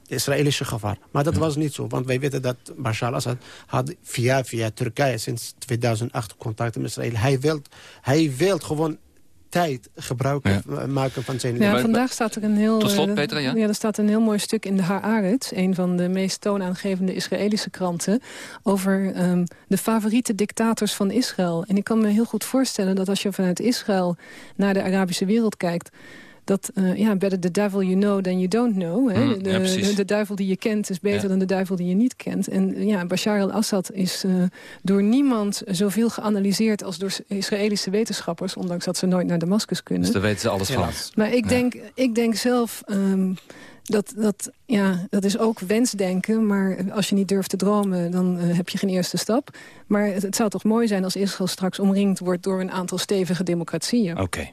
S19: de Israëlische gevaar. Maar dat mm. was niet zo, want wij weten dat Bashar al-Assad... had via, via Turkije sinds 2008 contact met Israël. Hij wil, hij wil gewoon tijd gebruik maken van zijn...
S20: Ja, vandaag staat er een heel...
S28: Tot slot, Petra, ja?
S20: ja? er staat een heel mooi stuk in de Haaretz... een van de meest toonaangevende Israëlische kranten... over um, de favoriete dictators van Israël. En ik kan me heel goed voorstellen dat als je vanuit Israël... naar de Arabische wereld kijkt dat uh, ja, better the devil you know than you don't know. Hè? Mm, de, ja, de, de, duivel die je kent is beter ja. dan de duivel die je niet kent. En ja, Bashar al-Assad is uh, door niemand zoveel geanalyseerd... als door Israëlische wetenschappers, ondanks dat ze nooit naar Damascus kunnen.
S28: Dus daar weten ze alles van.
S20: Maar ik, denk, ik denk zelf... Um, dat, dat, ja, dat is ook wensdenken, maar als je niet durft te dromen... dan uh, heb je geen eerste stap. Maar het, het, zou toch mooi zijn als Israël straks omringd wordt... door een aantal stevige democratieën.
S28: Oké. Okay.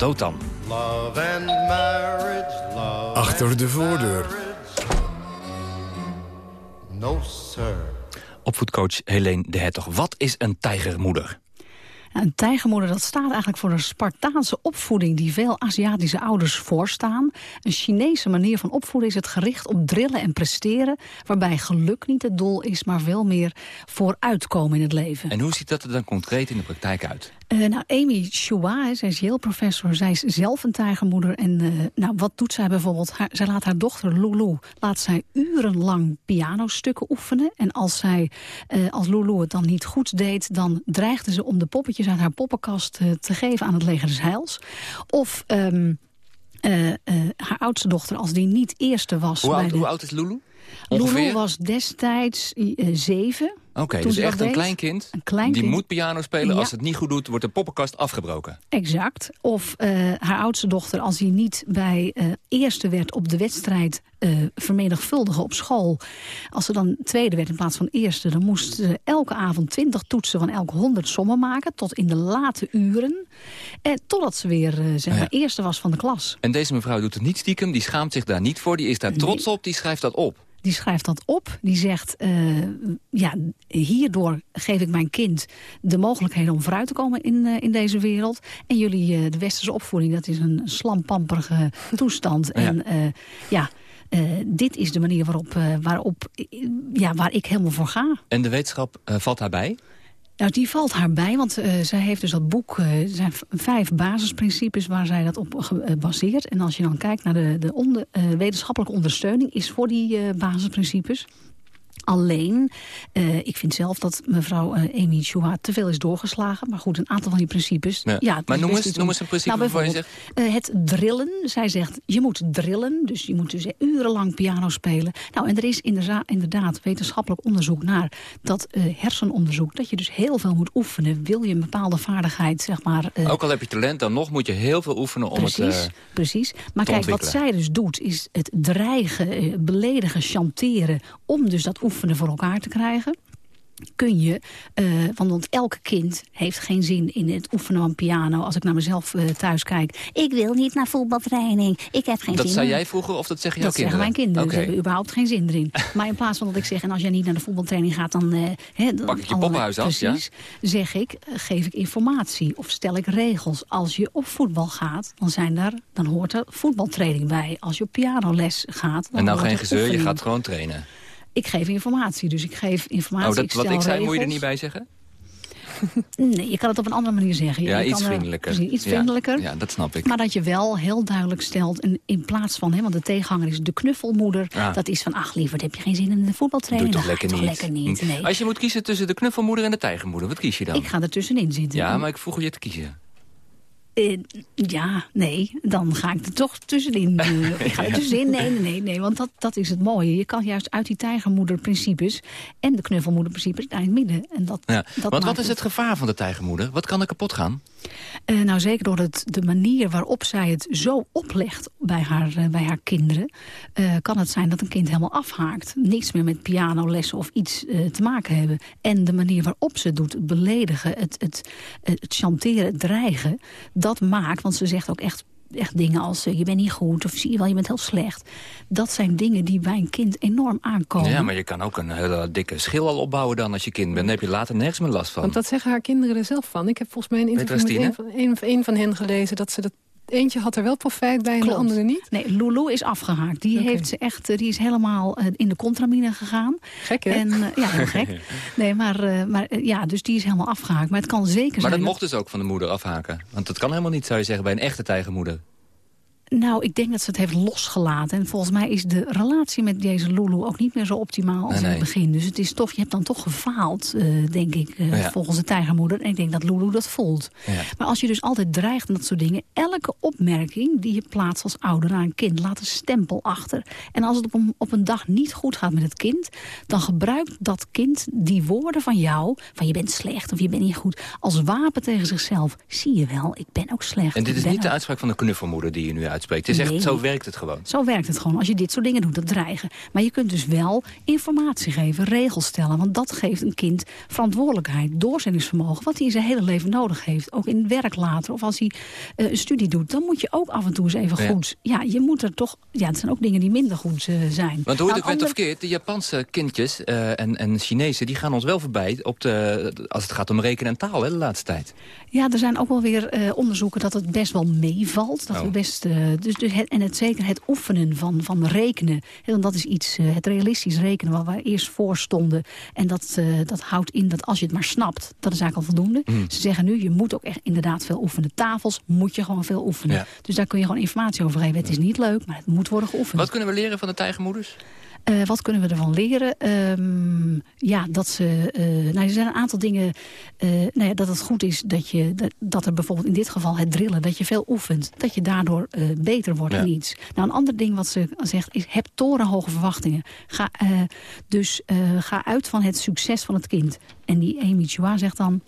S28: Dotan. Love and marriage,
S1: love Achter de voordeur.
S28: No, sir. Opvoedcoach Helene de Hertog. Wat is een tijgermoeder?
S21: Een tijgermoeder dat staat eigenlijk voor een Spartaanse opvoeding... die veel Aziatische ouders voorstaan. Een Chinese manier van opvoeden is het gericht op drillen en presteren... waarbij geluk niet het doel is, maar veel meer vooruitkomen in het leven.
S28: En hoe ziet dat er dan concreet in de praktijk uit?
S21: Uh, nou, Amy Chua, zij is Yale-professor, zij is zelf een tijgermoeder. En uh, nou, wat doet zij bijvoorbeeld? Haar, zij laat haar dochter Lulu laat zij urenlang pianostukken oefenen. En als, zij, uh, als Lulu het dan niet goed deed... dan dreigde ze om de poppetjes uit haar poppenkast te geven aan het leger des heils. Of... Um, haar oudste dochter, als die niet eerste was...
S28: Hoe,
S21: bij
S28: oud,
S21: de...
S28: hoe oud is Lulu?
S21: Lulu was destijds zeven...
S10: Oké, dus echt een
S21: deed,
S10: klein kind,
S21: een klein
S10: die
S21: kind.
S10: moet piano spelen.
S21: Ja.
S10: Als het niet goed doet, wordt de poppenkast afgebroken.
S21: Exact. Of eh, haar oudste dochter, als die niet bij eh, eerste werd op de wedstrijd eh, vermenigvuldigen op school. Als ze dan tweede werd in plaats van eerste, dan moest ze elke avond twintig toetsen van elke honderd sommen maken. Tot in de late uren. Eh, totdat ze weer zeg maar, eerste was van de klas.
S10: En deze mevrouw doet het niet stiekem, die schaamt zich daar niet voor. Die is daar trots op, die schrijft dat op.
S21: Die schrijft dat op. Die zegt, ja, hierdoor geef ik mijn kind de mogelijkheden om vooruit te komen in, eh, in deze wereld. En jullie, eh, de westerse opvoeding, dat is een slampamperige toestand. En eh, ja, dit is de manier waarop, waarop ja, waar ik helemaal voor ga.
S10: En de wetenschap valt daarbij?
S21: Nou, die valt haar bij, want zij heeft dus dat boek... er zijn vijf basisprincipes waar zij dat op gebaseerd. En als je dan kijkt naar de, de onder, wetenschappelijke ondersteuning... is voor die basisprincipes... Alleen, eh, ik vind zelf dat mevrouw eh, Amy Chua te veel is doorgeslagen. Maar goed, een aantal van die principes...
S10: Ja. Maar
S21: is
S10: noem eens- noem eens een principe
S21: nou,
S10: waarvan je
S21: bijvoorbeeld, eh, het drillen. Zij zegt, je moet drillen. Dus je moet dus urenlang piano spelen. Nou, en er is inderdaad, wetenschappelijk onderzoek naar dat hersenonderzoek. Dat je dus heel veel moet oefenen. Wil je een bepaalde vaardigheid, zeg maar...
S10: Ook al heb je talent, dan nog moet je heel veel oefenen om
S21: Precies,
S10: het...
S21: precies. Maar kijk, wat zij dus doet, is het dreigen, beledigen, chanteren... om dus dat oefenen voor elkaar te krijgen kun je, eh, want, want elk kind heeft geen zin in het oefenen van piano. Als ik naar mezelf eh, thuis kijk. Ik wil niet naar voetbaltraining. Ik heb geen
S10: dat
S21: zin
S10: zei
S21: in-
S10: jij vroeger of dat zeggen jouw
S21: dat zeggen
S10: kinderen?
S21: mijn kinderen. Ze hebben überhaupt geen zin erin. maar in plaats van dat ik zeg, en als jij niet naar de voetbaltraining gaat, dan... dan
S10: Pak ik je poppenhuis af, ja?
S21: Zeg ik, geef ik informatie of stel ik regels. Als je op voetbal gaat, dan, zijn daar, dan hoort er voetbaltraining bij. Als je op pianoles gaat, dan
S10: En nou geen gezeur, je gaat gewoon trainen.
S21: Ik geef informatie, dus ik geef informatie.
S10: Oh, dat, wat ik zei, moet je er niet bij zeggen?
S21: Nee, je kan het op een andere manier zeggen. Je-
S10: Ja, iets
S21: kan er-
S10: vriendelijker.
S21: precies, iets
S10: Ja,
S21: vriendelijker.
S10: Ja, dat snap ik.
S21: Maar dat je wel heel duidelijk stelt, en in plaats van, hè, want de tegenhanger is de knuffelmoeder.
S10: Ja.
S21: Dat is van, ach lieverd, heb je geen zin in de
S10: Doe
S21: voetbaltraining?
S10: toch niet.
S21: toch lekker niet. Nee.
S10: Als je moet kiezen tussen de knuffelmoeder en de tijgermoeder, wat kies je dan?
S21: Ik ga er tussenin zitten.
S10: Ja, maar ik vroeg je te kiezen.
S21: Eh, ja, nee, dan ga ik er toch tussenin. eh, ik ga er tussenin, nee, nee, nee, nee, want dat, dat is het mooie. Je kan juist uit die tijgermoederprincipes en de knuffelmoederprincipes naar het midden. En dat,
S10: Ja.
S21: dat
S10: Want wat is het gevaar van de tijgermoeder? Wat kan er kapot gaan?
S21: Eh, nou, zeker door het, de manier waarop zij het zo oplegt bij haar, bij haar kinderen... kan het zijn dat een kind helemaal afhaakt. Niks meer met pianolessen of iets te maken hebben. En de manier waarop ze het doet, het beledigen, het, het, het chanteren, het dreigen... dat maakt, want ze zegt ook echt echt dingen als eh, je bent niet goed of zie je wel, je bent heel slecht. Dat zijn dingen die bij een kind enorm aankomen.
S10: Ja, maar je kan ook een hele dikke schil al opbouwen dan als je kind bent. Dan heb je later nergens meer last van.
S20: Want dat zeggen haar kinderen er zelf van. Ik heb volgens mij een interview met een van, een, een van hen gelezen... dat ze dat eentje had er wel profijt bij en de andere niet.
S21: Nee, Lulu is afgehaakt. Die, heeft ze echt, eh, die is helemaal eh, in de contramine gegaan.
S20: Gek, hè?
S21: En, eh, ja, heel gek. Nee, maar, eh, maar ja, dus die is helemaal afgehaakt. Maar het kan zeker
S10: Maar
S21: zijn...
S10: dat mocht dus ook van de moeder afhaken. Want dat kan helemaal niet, zou je zeggen, bij een echte tijgermoeder.
S21: Nou, ik denk dat ze het heeft losgelaten. En volgens mij is de relatie met deze Lulu ook niet meer zo optimaal als
S10: Nee,
S21: in het begin. Dus het is toch, je hebt dan toch gefaald, eh, denk ik, eh,
S10: Ja.
S21: volgens de tijgermoeder. En ik denk dat Lulu dat voelt.
S10: Ja.
S21: Maar als je dus altijd dreigt en dat soort dingen... elke opmerking die je plaatst als ouder aan een kind... laat een stempel achter. En als het op een, op een dag niet goed gaat met het kind... dan gebruikt dat kind die woorden van jou... van je bent slecht of je bent niet goed... als wapen tegen zichzelf. Zie je wel, ik ben ook slecht.
S10: En dit is niet de uitspraak van de knuffelmoeder die je nu uitspreekt. Het is echt,
S21: Nee.
S10: zo werkt het gewoon.
S21: Zo werkt het gewoon. Als je dit soort dingen doet, dat dreigen. Maar je kunt dus wel informatie geven, regels stellen. Want dat geeft een kind verantwoordelijkheid, doorzettingsvermogen. Wat hij in zijn hele leven nodig heeft. Ook in werk later. Of als hij eh, een studie doet. Dan moet je ook af en toe eens even
S10: Ja.
S21: goed. Ja, je moet er toch. Ja, het zijn ook dingen die minder goed eh, zijn.
S10: Want hoe je
S21: Nou,
S10: het
S21: een
S10: of keert, de Japanse kindjes eh, en, en Chinezen... die gaan ons wel voorbij op de, als het gaat om rekenen en taal hè, de laatste tijd.
S21: Ja, er zijn ook wel weer onderzoeken dat het best wel meevalt. Dat
S10: Oh.
S21: we best, dus, dus het, en het, zeker het oefenen van, van rekenen. Hè, Want dat is iets, eh, het realistisch rekenen waar we eerst voor stonden. En dat, eh, dat houdt in dat als je het maar snapt, dat is eigenlijk al voldoende.
S10: Mm.
S21: Ze zeggen nu, je moet ook echt inderdaad veel oefenen. Tafels moet je gewoon veel oefenen.
S10: Ja.
S21: Dus daar kun je gewoon informatie over geven. Het is niet leuk, maar het moet worden geoefend.
S10: Wat kunnen we leren van de tijgermoeders?
S21: Uh, wat kunnen we ervan leren? Um, ja, dat ze. Uh, nou, er zijn een aantal dingen. Uh, nou ja, dat het goed is dat je. Dat, dat, er bijvoorbeeld in dit geval het drillen, dat je veel oefent. Dat je daardoor beter wordt ja. in iets. Nou, een ander ding wat ze zegt is: heb torenhoge verwachtingen. Ga, dus ga uit van het succes van het kind. En die Amy Chua zegt dan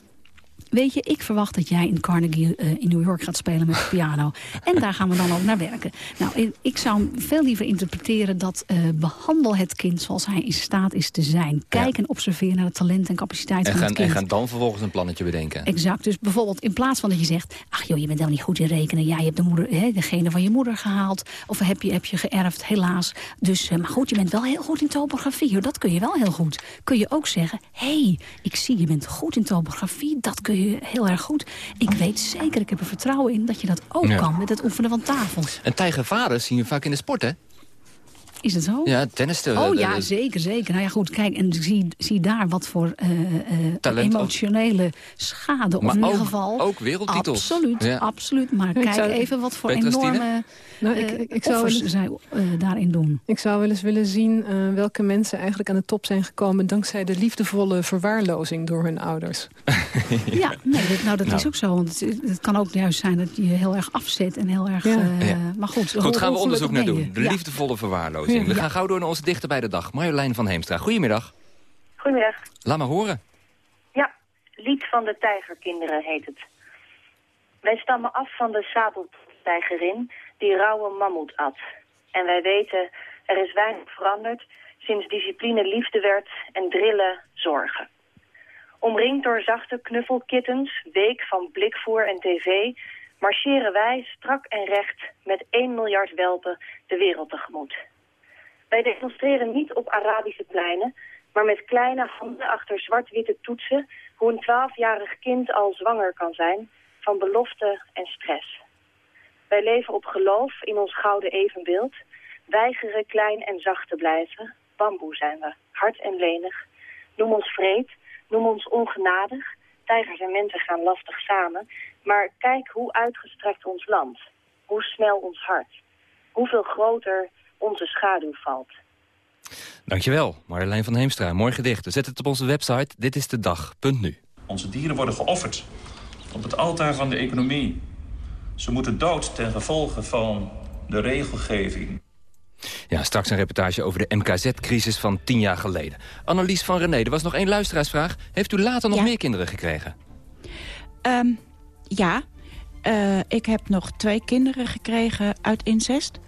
S21: weet je, ik verwacht dat jij in Carnegie uh, in New York gaat spelen met de piano. en daar gaan we dan ook naar werken. Nou, ik zou veel liever interpreteren dat uh, behandel het kind zoals hij in staat is te zijn. Kijk ja. en observeer naar het talent en capaciteit
S10: en
S21: van
S10: gaan,
S21: het kind.
S10: En gaan dan vervolgens een plannetje bedenken.
S21: Exact. Dus bijvoorbeeld in plaats van dat je zegt... ach joh, je bent wel niet goed in rekenen. Ja, je hebt de, moeder, hè, degene van je moeder gehaald. Of heb je, heb je geërfd, helaas. Dus, uh, maar goed, je bent wel heel goed in topografie. Hoor. Dat kun je wel heel goed. Kun je ook zeggen, hé, hey, ik zie je bent goed in topografie. Dat kun je heel erg goed. Ik weet zeker, ik heb er vertrouwen in dat je dat ook ja. kan met het oefenen van tafels.
S10: En tijgervaders zien je vaak in de sport, hè?
S21: Is het zo?
S10: Ja, tennis.
S21: Oh ja, zeker, zeker. Nou ja, goed, kijk, en zie, zie daar wat voor uh, uh, emotionele ook. schade. Of
S10: maar
S21: in ieder
S10: ook,
S21: geval...
S10: ook wereldtitels.
S21: Absoluut, ja. absoluut. Maar kijk zou, even wat voor enorme nou, ik, ik, ik zou eens, zij uh, daarin doen.
S20: Ik zou wel eens willen zien uh, welke mensen eigenlijk aan de top zijn gekomen... dankzij de liefdevolle verwaarlozing door hun ouders.
S21: ja, nee, dat, nou dat nou. is ook zo. Want het, het, kan ook juist zijn dat je heel erg afzet en heel erg... Ja. Uh, ja. Maar goed,
S10: goed gaan we onderzoek naar doen. De liefdevolle verwaarlozing. We gaan gauw door naar onze dichter bij de dag. Marjolein van Heemstra, goedemiddag.
S29: Goedemiddag.
S10: Laat maar horen.
S29: Ja, Lied van de Tijgerkinderen heet het. Wij stammen af van de sabeltijgerin die rauwe mammoet at. En wij weten, er is weinig veranderd sinds discipline liefde werd en drillen zorgen. Omringd door zachte knuffelkittens, week van blikvoer en tv... marcheren wij strak en recht met 1 miljard welpen de wereld tegemoet. Wij demonstreren niet op Arabische pleinen... maar met kleine handen achter zwart-witte toetsen... hoe een twaalfjarig kind al zwanger kan zijn van belofte en stress. Wij leven op geloof in ons gouden evenbeeld. Weigeren klein en zacht te blijven. Bamboe zijn we, hard en lenig. Noem ons vreed, noem ons ongenadig. Tijgers en mensen gaan lastig samen. Maar kijk hoe uitgestrekt ons land. Hoe snel ons hart. Hoeveel groter onze schaduw valt.
S10: Dankjewel, Marjolein van Heemstra. Mooi gedicht. Zet het op onze website. Dit is de dag.nu.
S30: Onze dieren worden geofferd op het altaar van de economie. Ze moeten dood ten gevolge van de regelgeving.
S10: Ja, straks een reportage over de MKZ-crisis van tien jaar geleden. Annelies van René, er was nog één luisteraarsvraag. Heeft u later nog
S18: ja.
S10: meer kinderen gekregen?
S18: Um, ja, uh, ik heb nog twee kinderen gekregen uit incest.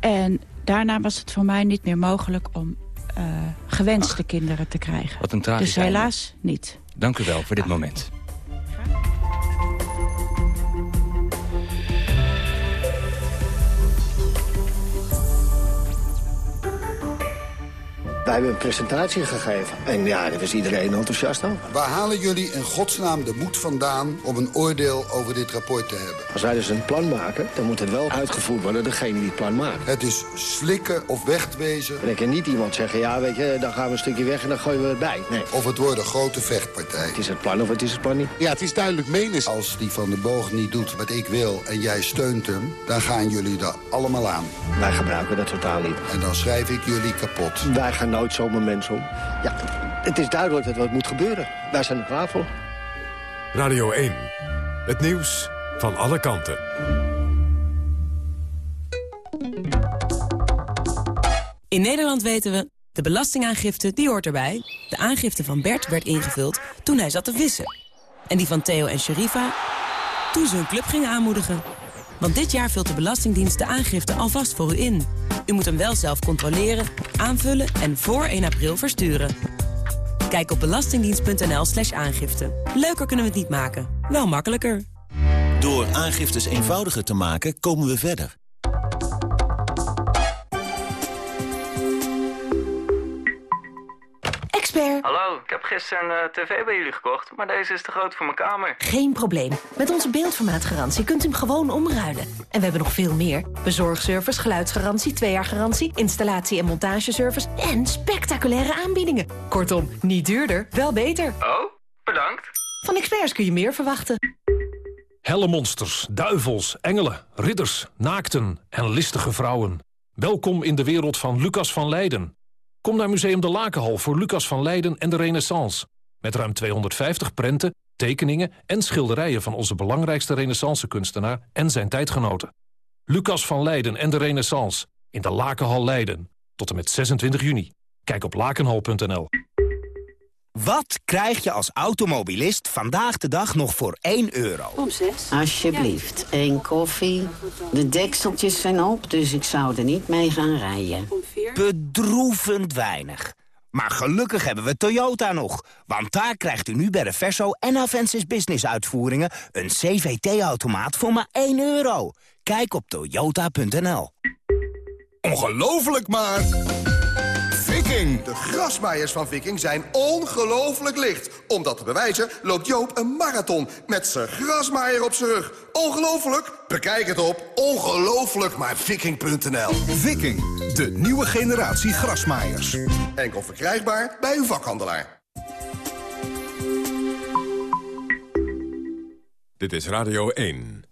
S18: En daarna was het voor mij niet meer mogelijk om uh, gewenste Ach, kinderen te krijgen.
S10: Wat een tragisch
S18: Dus helaas einde. niet.
S10: Dank u wel voor dit Ach. moment.
S9: Wij hebben een presentatie gegeven. En ja, daar was iedereen enthousiast over.
S31: Waar halen jullie in godsnaam de moed vandaan om een oordeel over dit rapport te hebben?
S9: Als wij dus een plan maken, dan moet het wel uitgevoerd worden degene die het plan maakt.
S31: Het is slikken of wegwezen.
S9: En ik kan niet iemand zeggen, ja weet je, dan gaan we een stukje weg en dan gooien we het bij. Nee.
S31: Of het wordt een grote vechtpartij.
S9: Het is het plan of het is het plan niet.
S31: Ja, het is duidelijk menens. Als die van de boog niet doet wat ik wil en jij steunt hem, dan gaan jullie er allemaal aan.
S9: Wij gebruiken dat totaal niet.
S31: En dan schrijf ik jullie kapot.
S9: Wij gaan nooit zomaar mensen om. Ja, het is duidelijk dat wat moet gebeuren. Wij zijn er klaar voor.
S1: Radio 1. Het nieuws van alle kanten.
S32: In Nederland weten we, de belastingaangifte die hoort erbij. De aangifte van Bert werd ingevuld toen hij zat te vissen. En die van Theo en Sherifa toen ze hun club gingen aanmoedigen. Want dit jaar vult de Belastingdienst de aangifte alvast voor u in. U moet hem wel zelf controleren, aanvullen en voor 1 april versturen. Kijk op belastingdienst.nl slash aangifte. Leuker kunnen we het niet maken, wel makkelijker.
S33: Door aangiftes eenvoudiger te maken, komen we verder.
S34: Hallo, ik heb gisteren een uh, tv bij jullie gekocht, maar deze is te groot voor mijn kamer.
S35: Geen probleem. Met onze beeldformaatgarantie kunt u hem gewoon omruilen. En we hebben nog veel meer. Bezorgservice, geluidsgarantie, twee jaar garantie, installatie- en montageservice en spectaculaire aanbiedingen. Kortom, niet duurder, wel beter.
S34: Oh, bedankt.
S35: Van experts kun je meer verwachten.
S36: Helle monsters, duivels, engelen, ridders, naakten en listige vrouwen. Welkom in de wereld van Lucas van Leiden.
S5: Kom naar Museum de Lakenhal voor Lucas van Leiden en de Renaissance. Met ruim 250 prenten, tekeningen en schilderijen... van onze belangrijkste renaissance-kunstenaar en zijn tijdgenoten. Lucas van Leiden en de Renaissance in de Lakenhal Leiden. Tot en met 26 juni. Kijk op lakenhal.nl.
S37: Wat krijg je als automobilist vandaag de dag nog voor 1 euro?
S27: Om 6. Alsjeblieft, één koffie. De dekseltjes zijn op, dus ik zou er niet mee gaan rijden.
S37: Bedroevend weinig. Maar gelukkig hebben we Toyota nog. Want daar krijgt u nu bij de Verso en Avensis Business uitvoeringen... een CVT-automaat voor maar 1 euro. Kijk op toyota.nl.
S38: Ongelooflijk maar... Viking! De grasmaaiers van Viking zijn ongelooflijk licht. Om dat te bewijzen loopt Joop een marathon met zijn grasmaaier op zijn rug. Ongelooflijk? Bekijk het op ongelooflijkmaarviking.nl
S39: Viking, de nieuwe generatie grasmaaiers.
S38: Enkel verkrijgbaar bij uw vakhandelaar.
S1: Dit is Radio 1.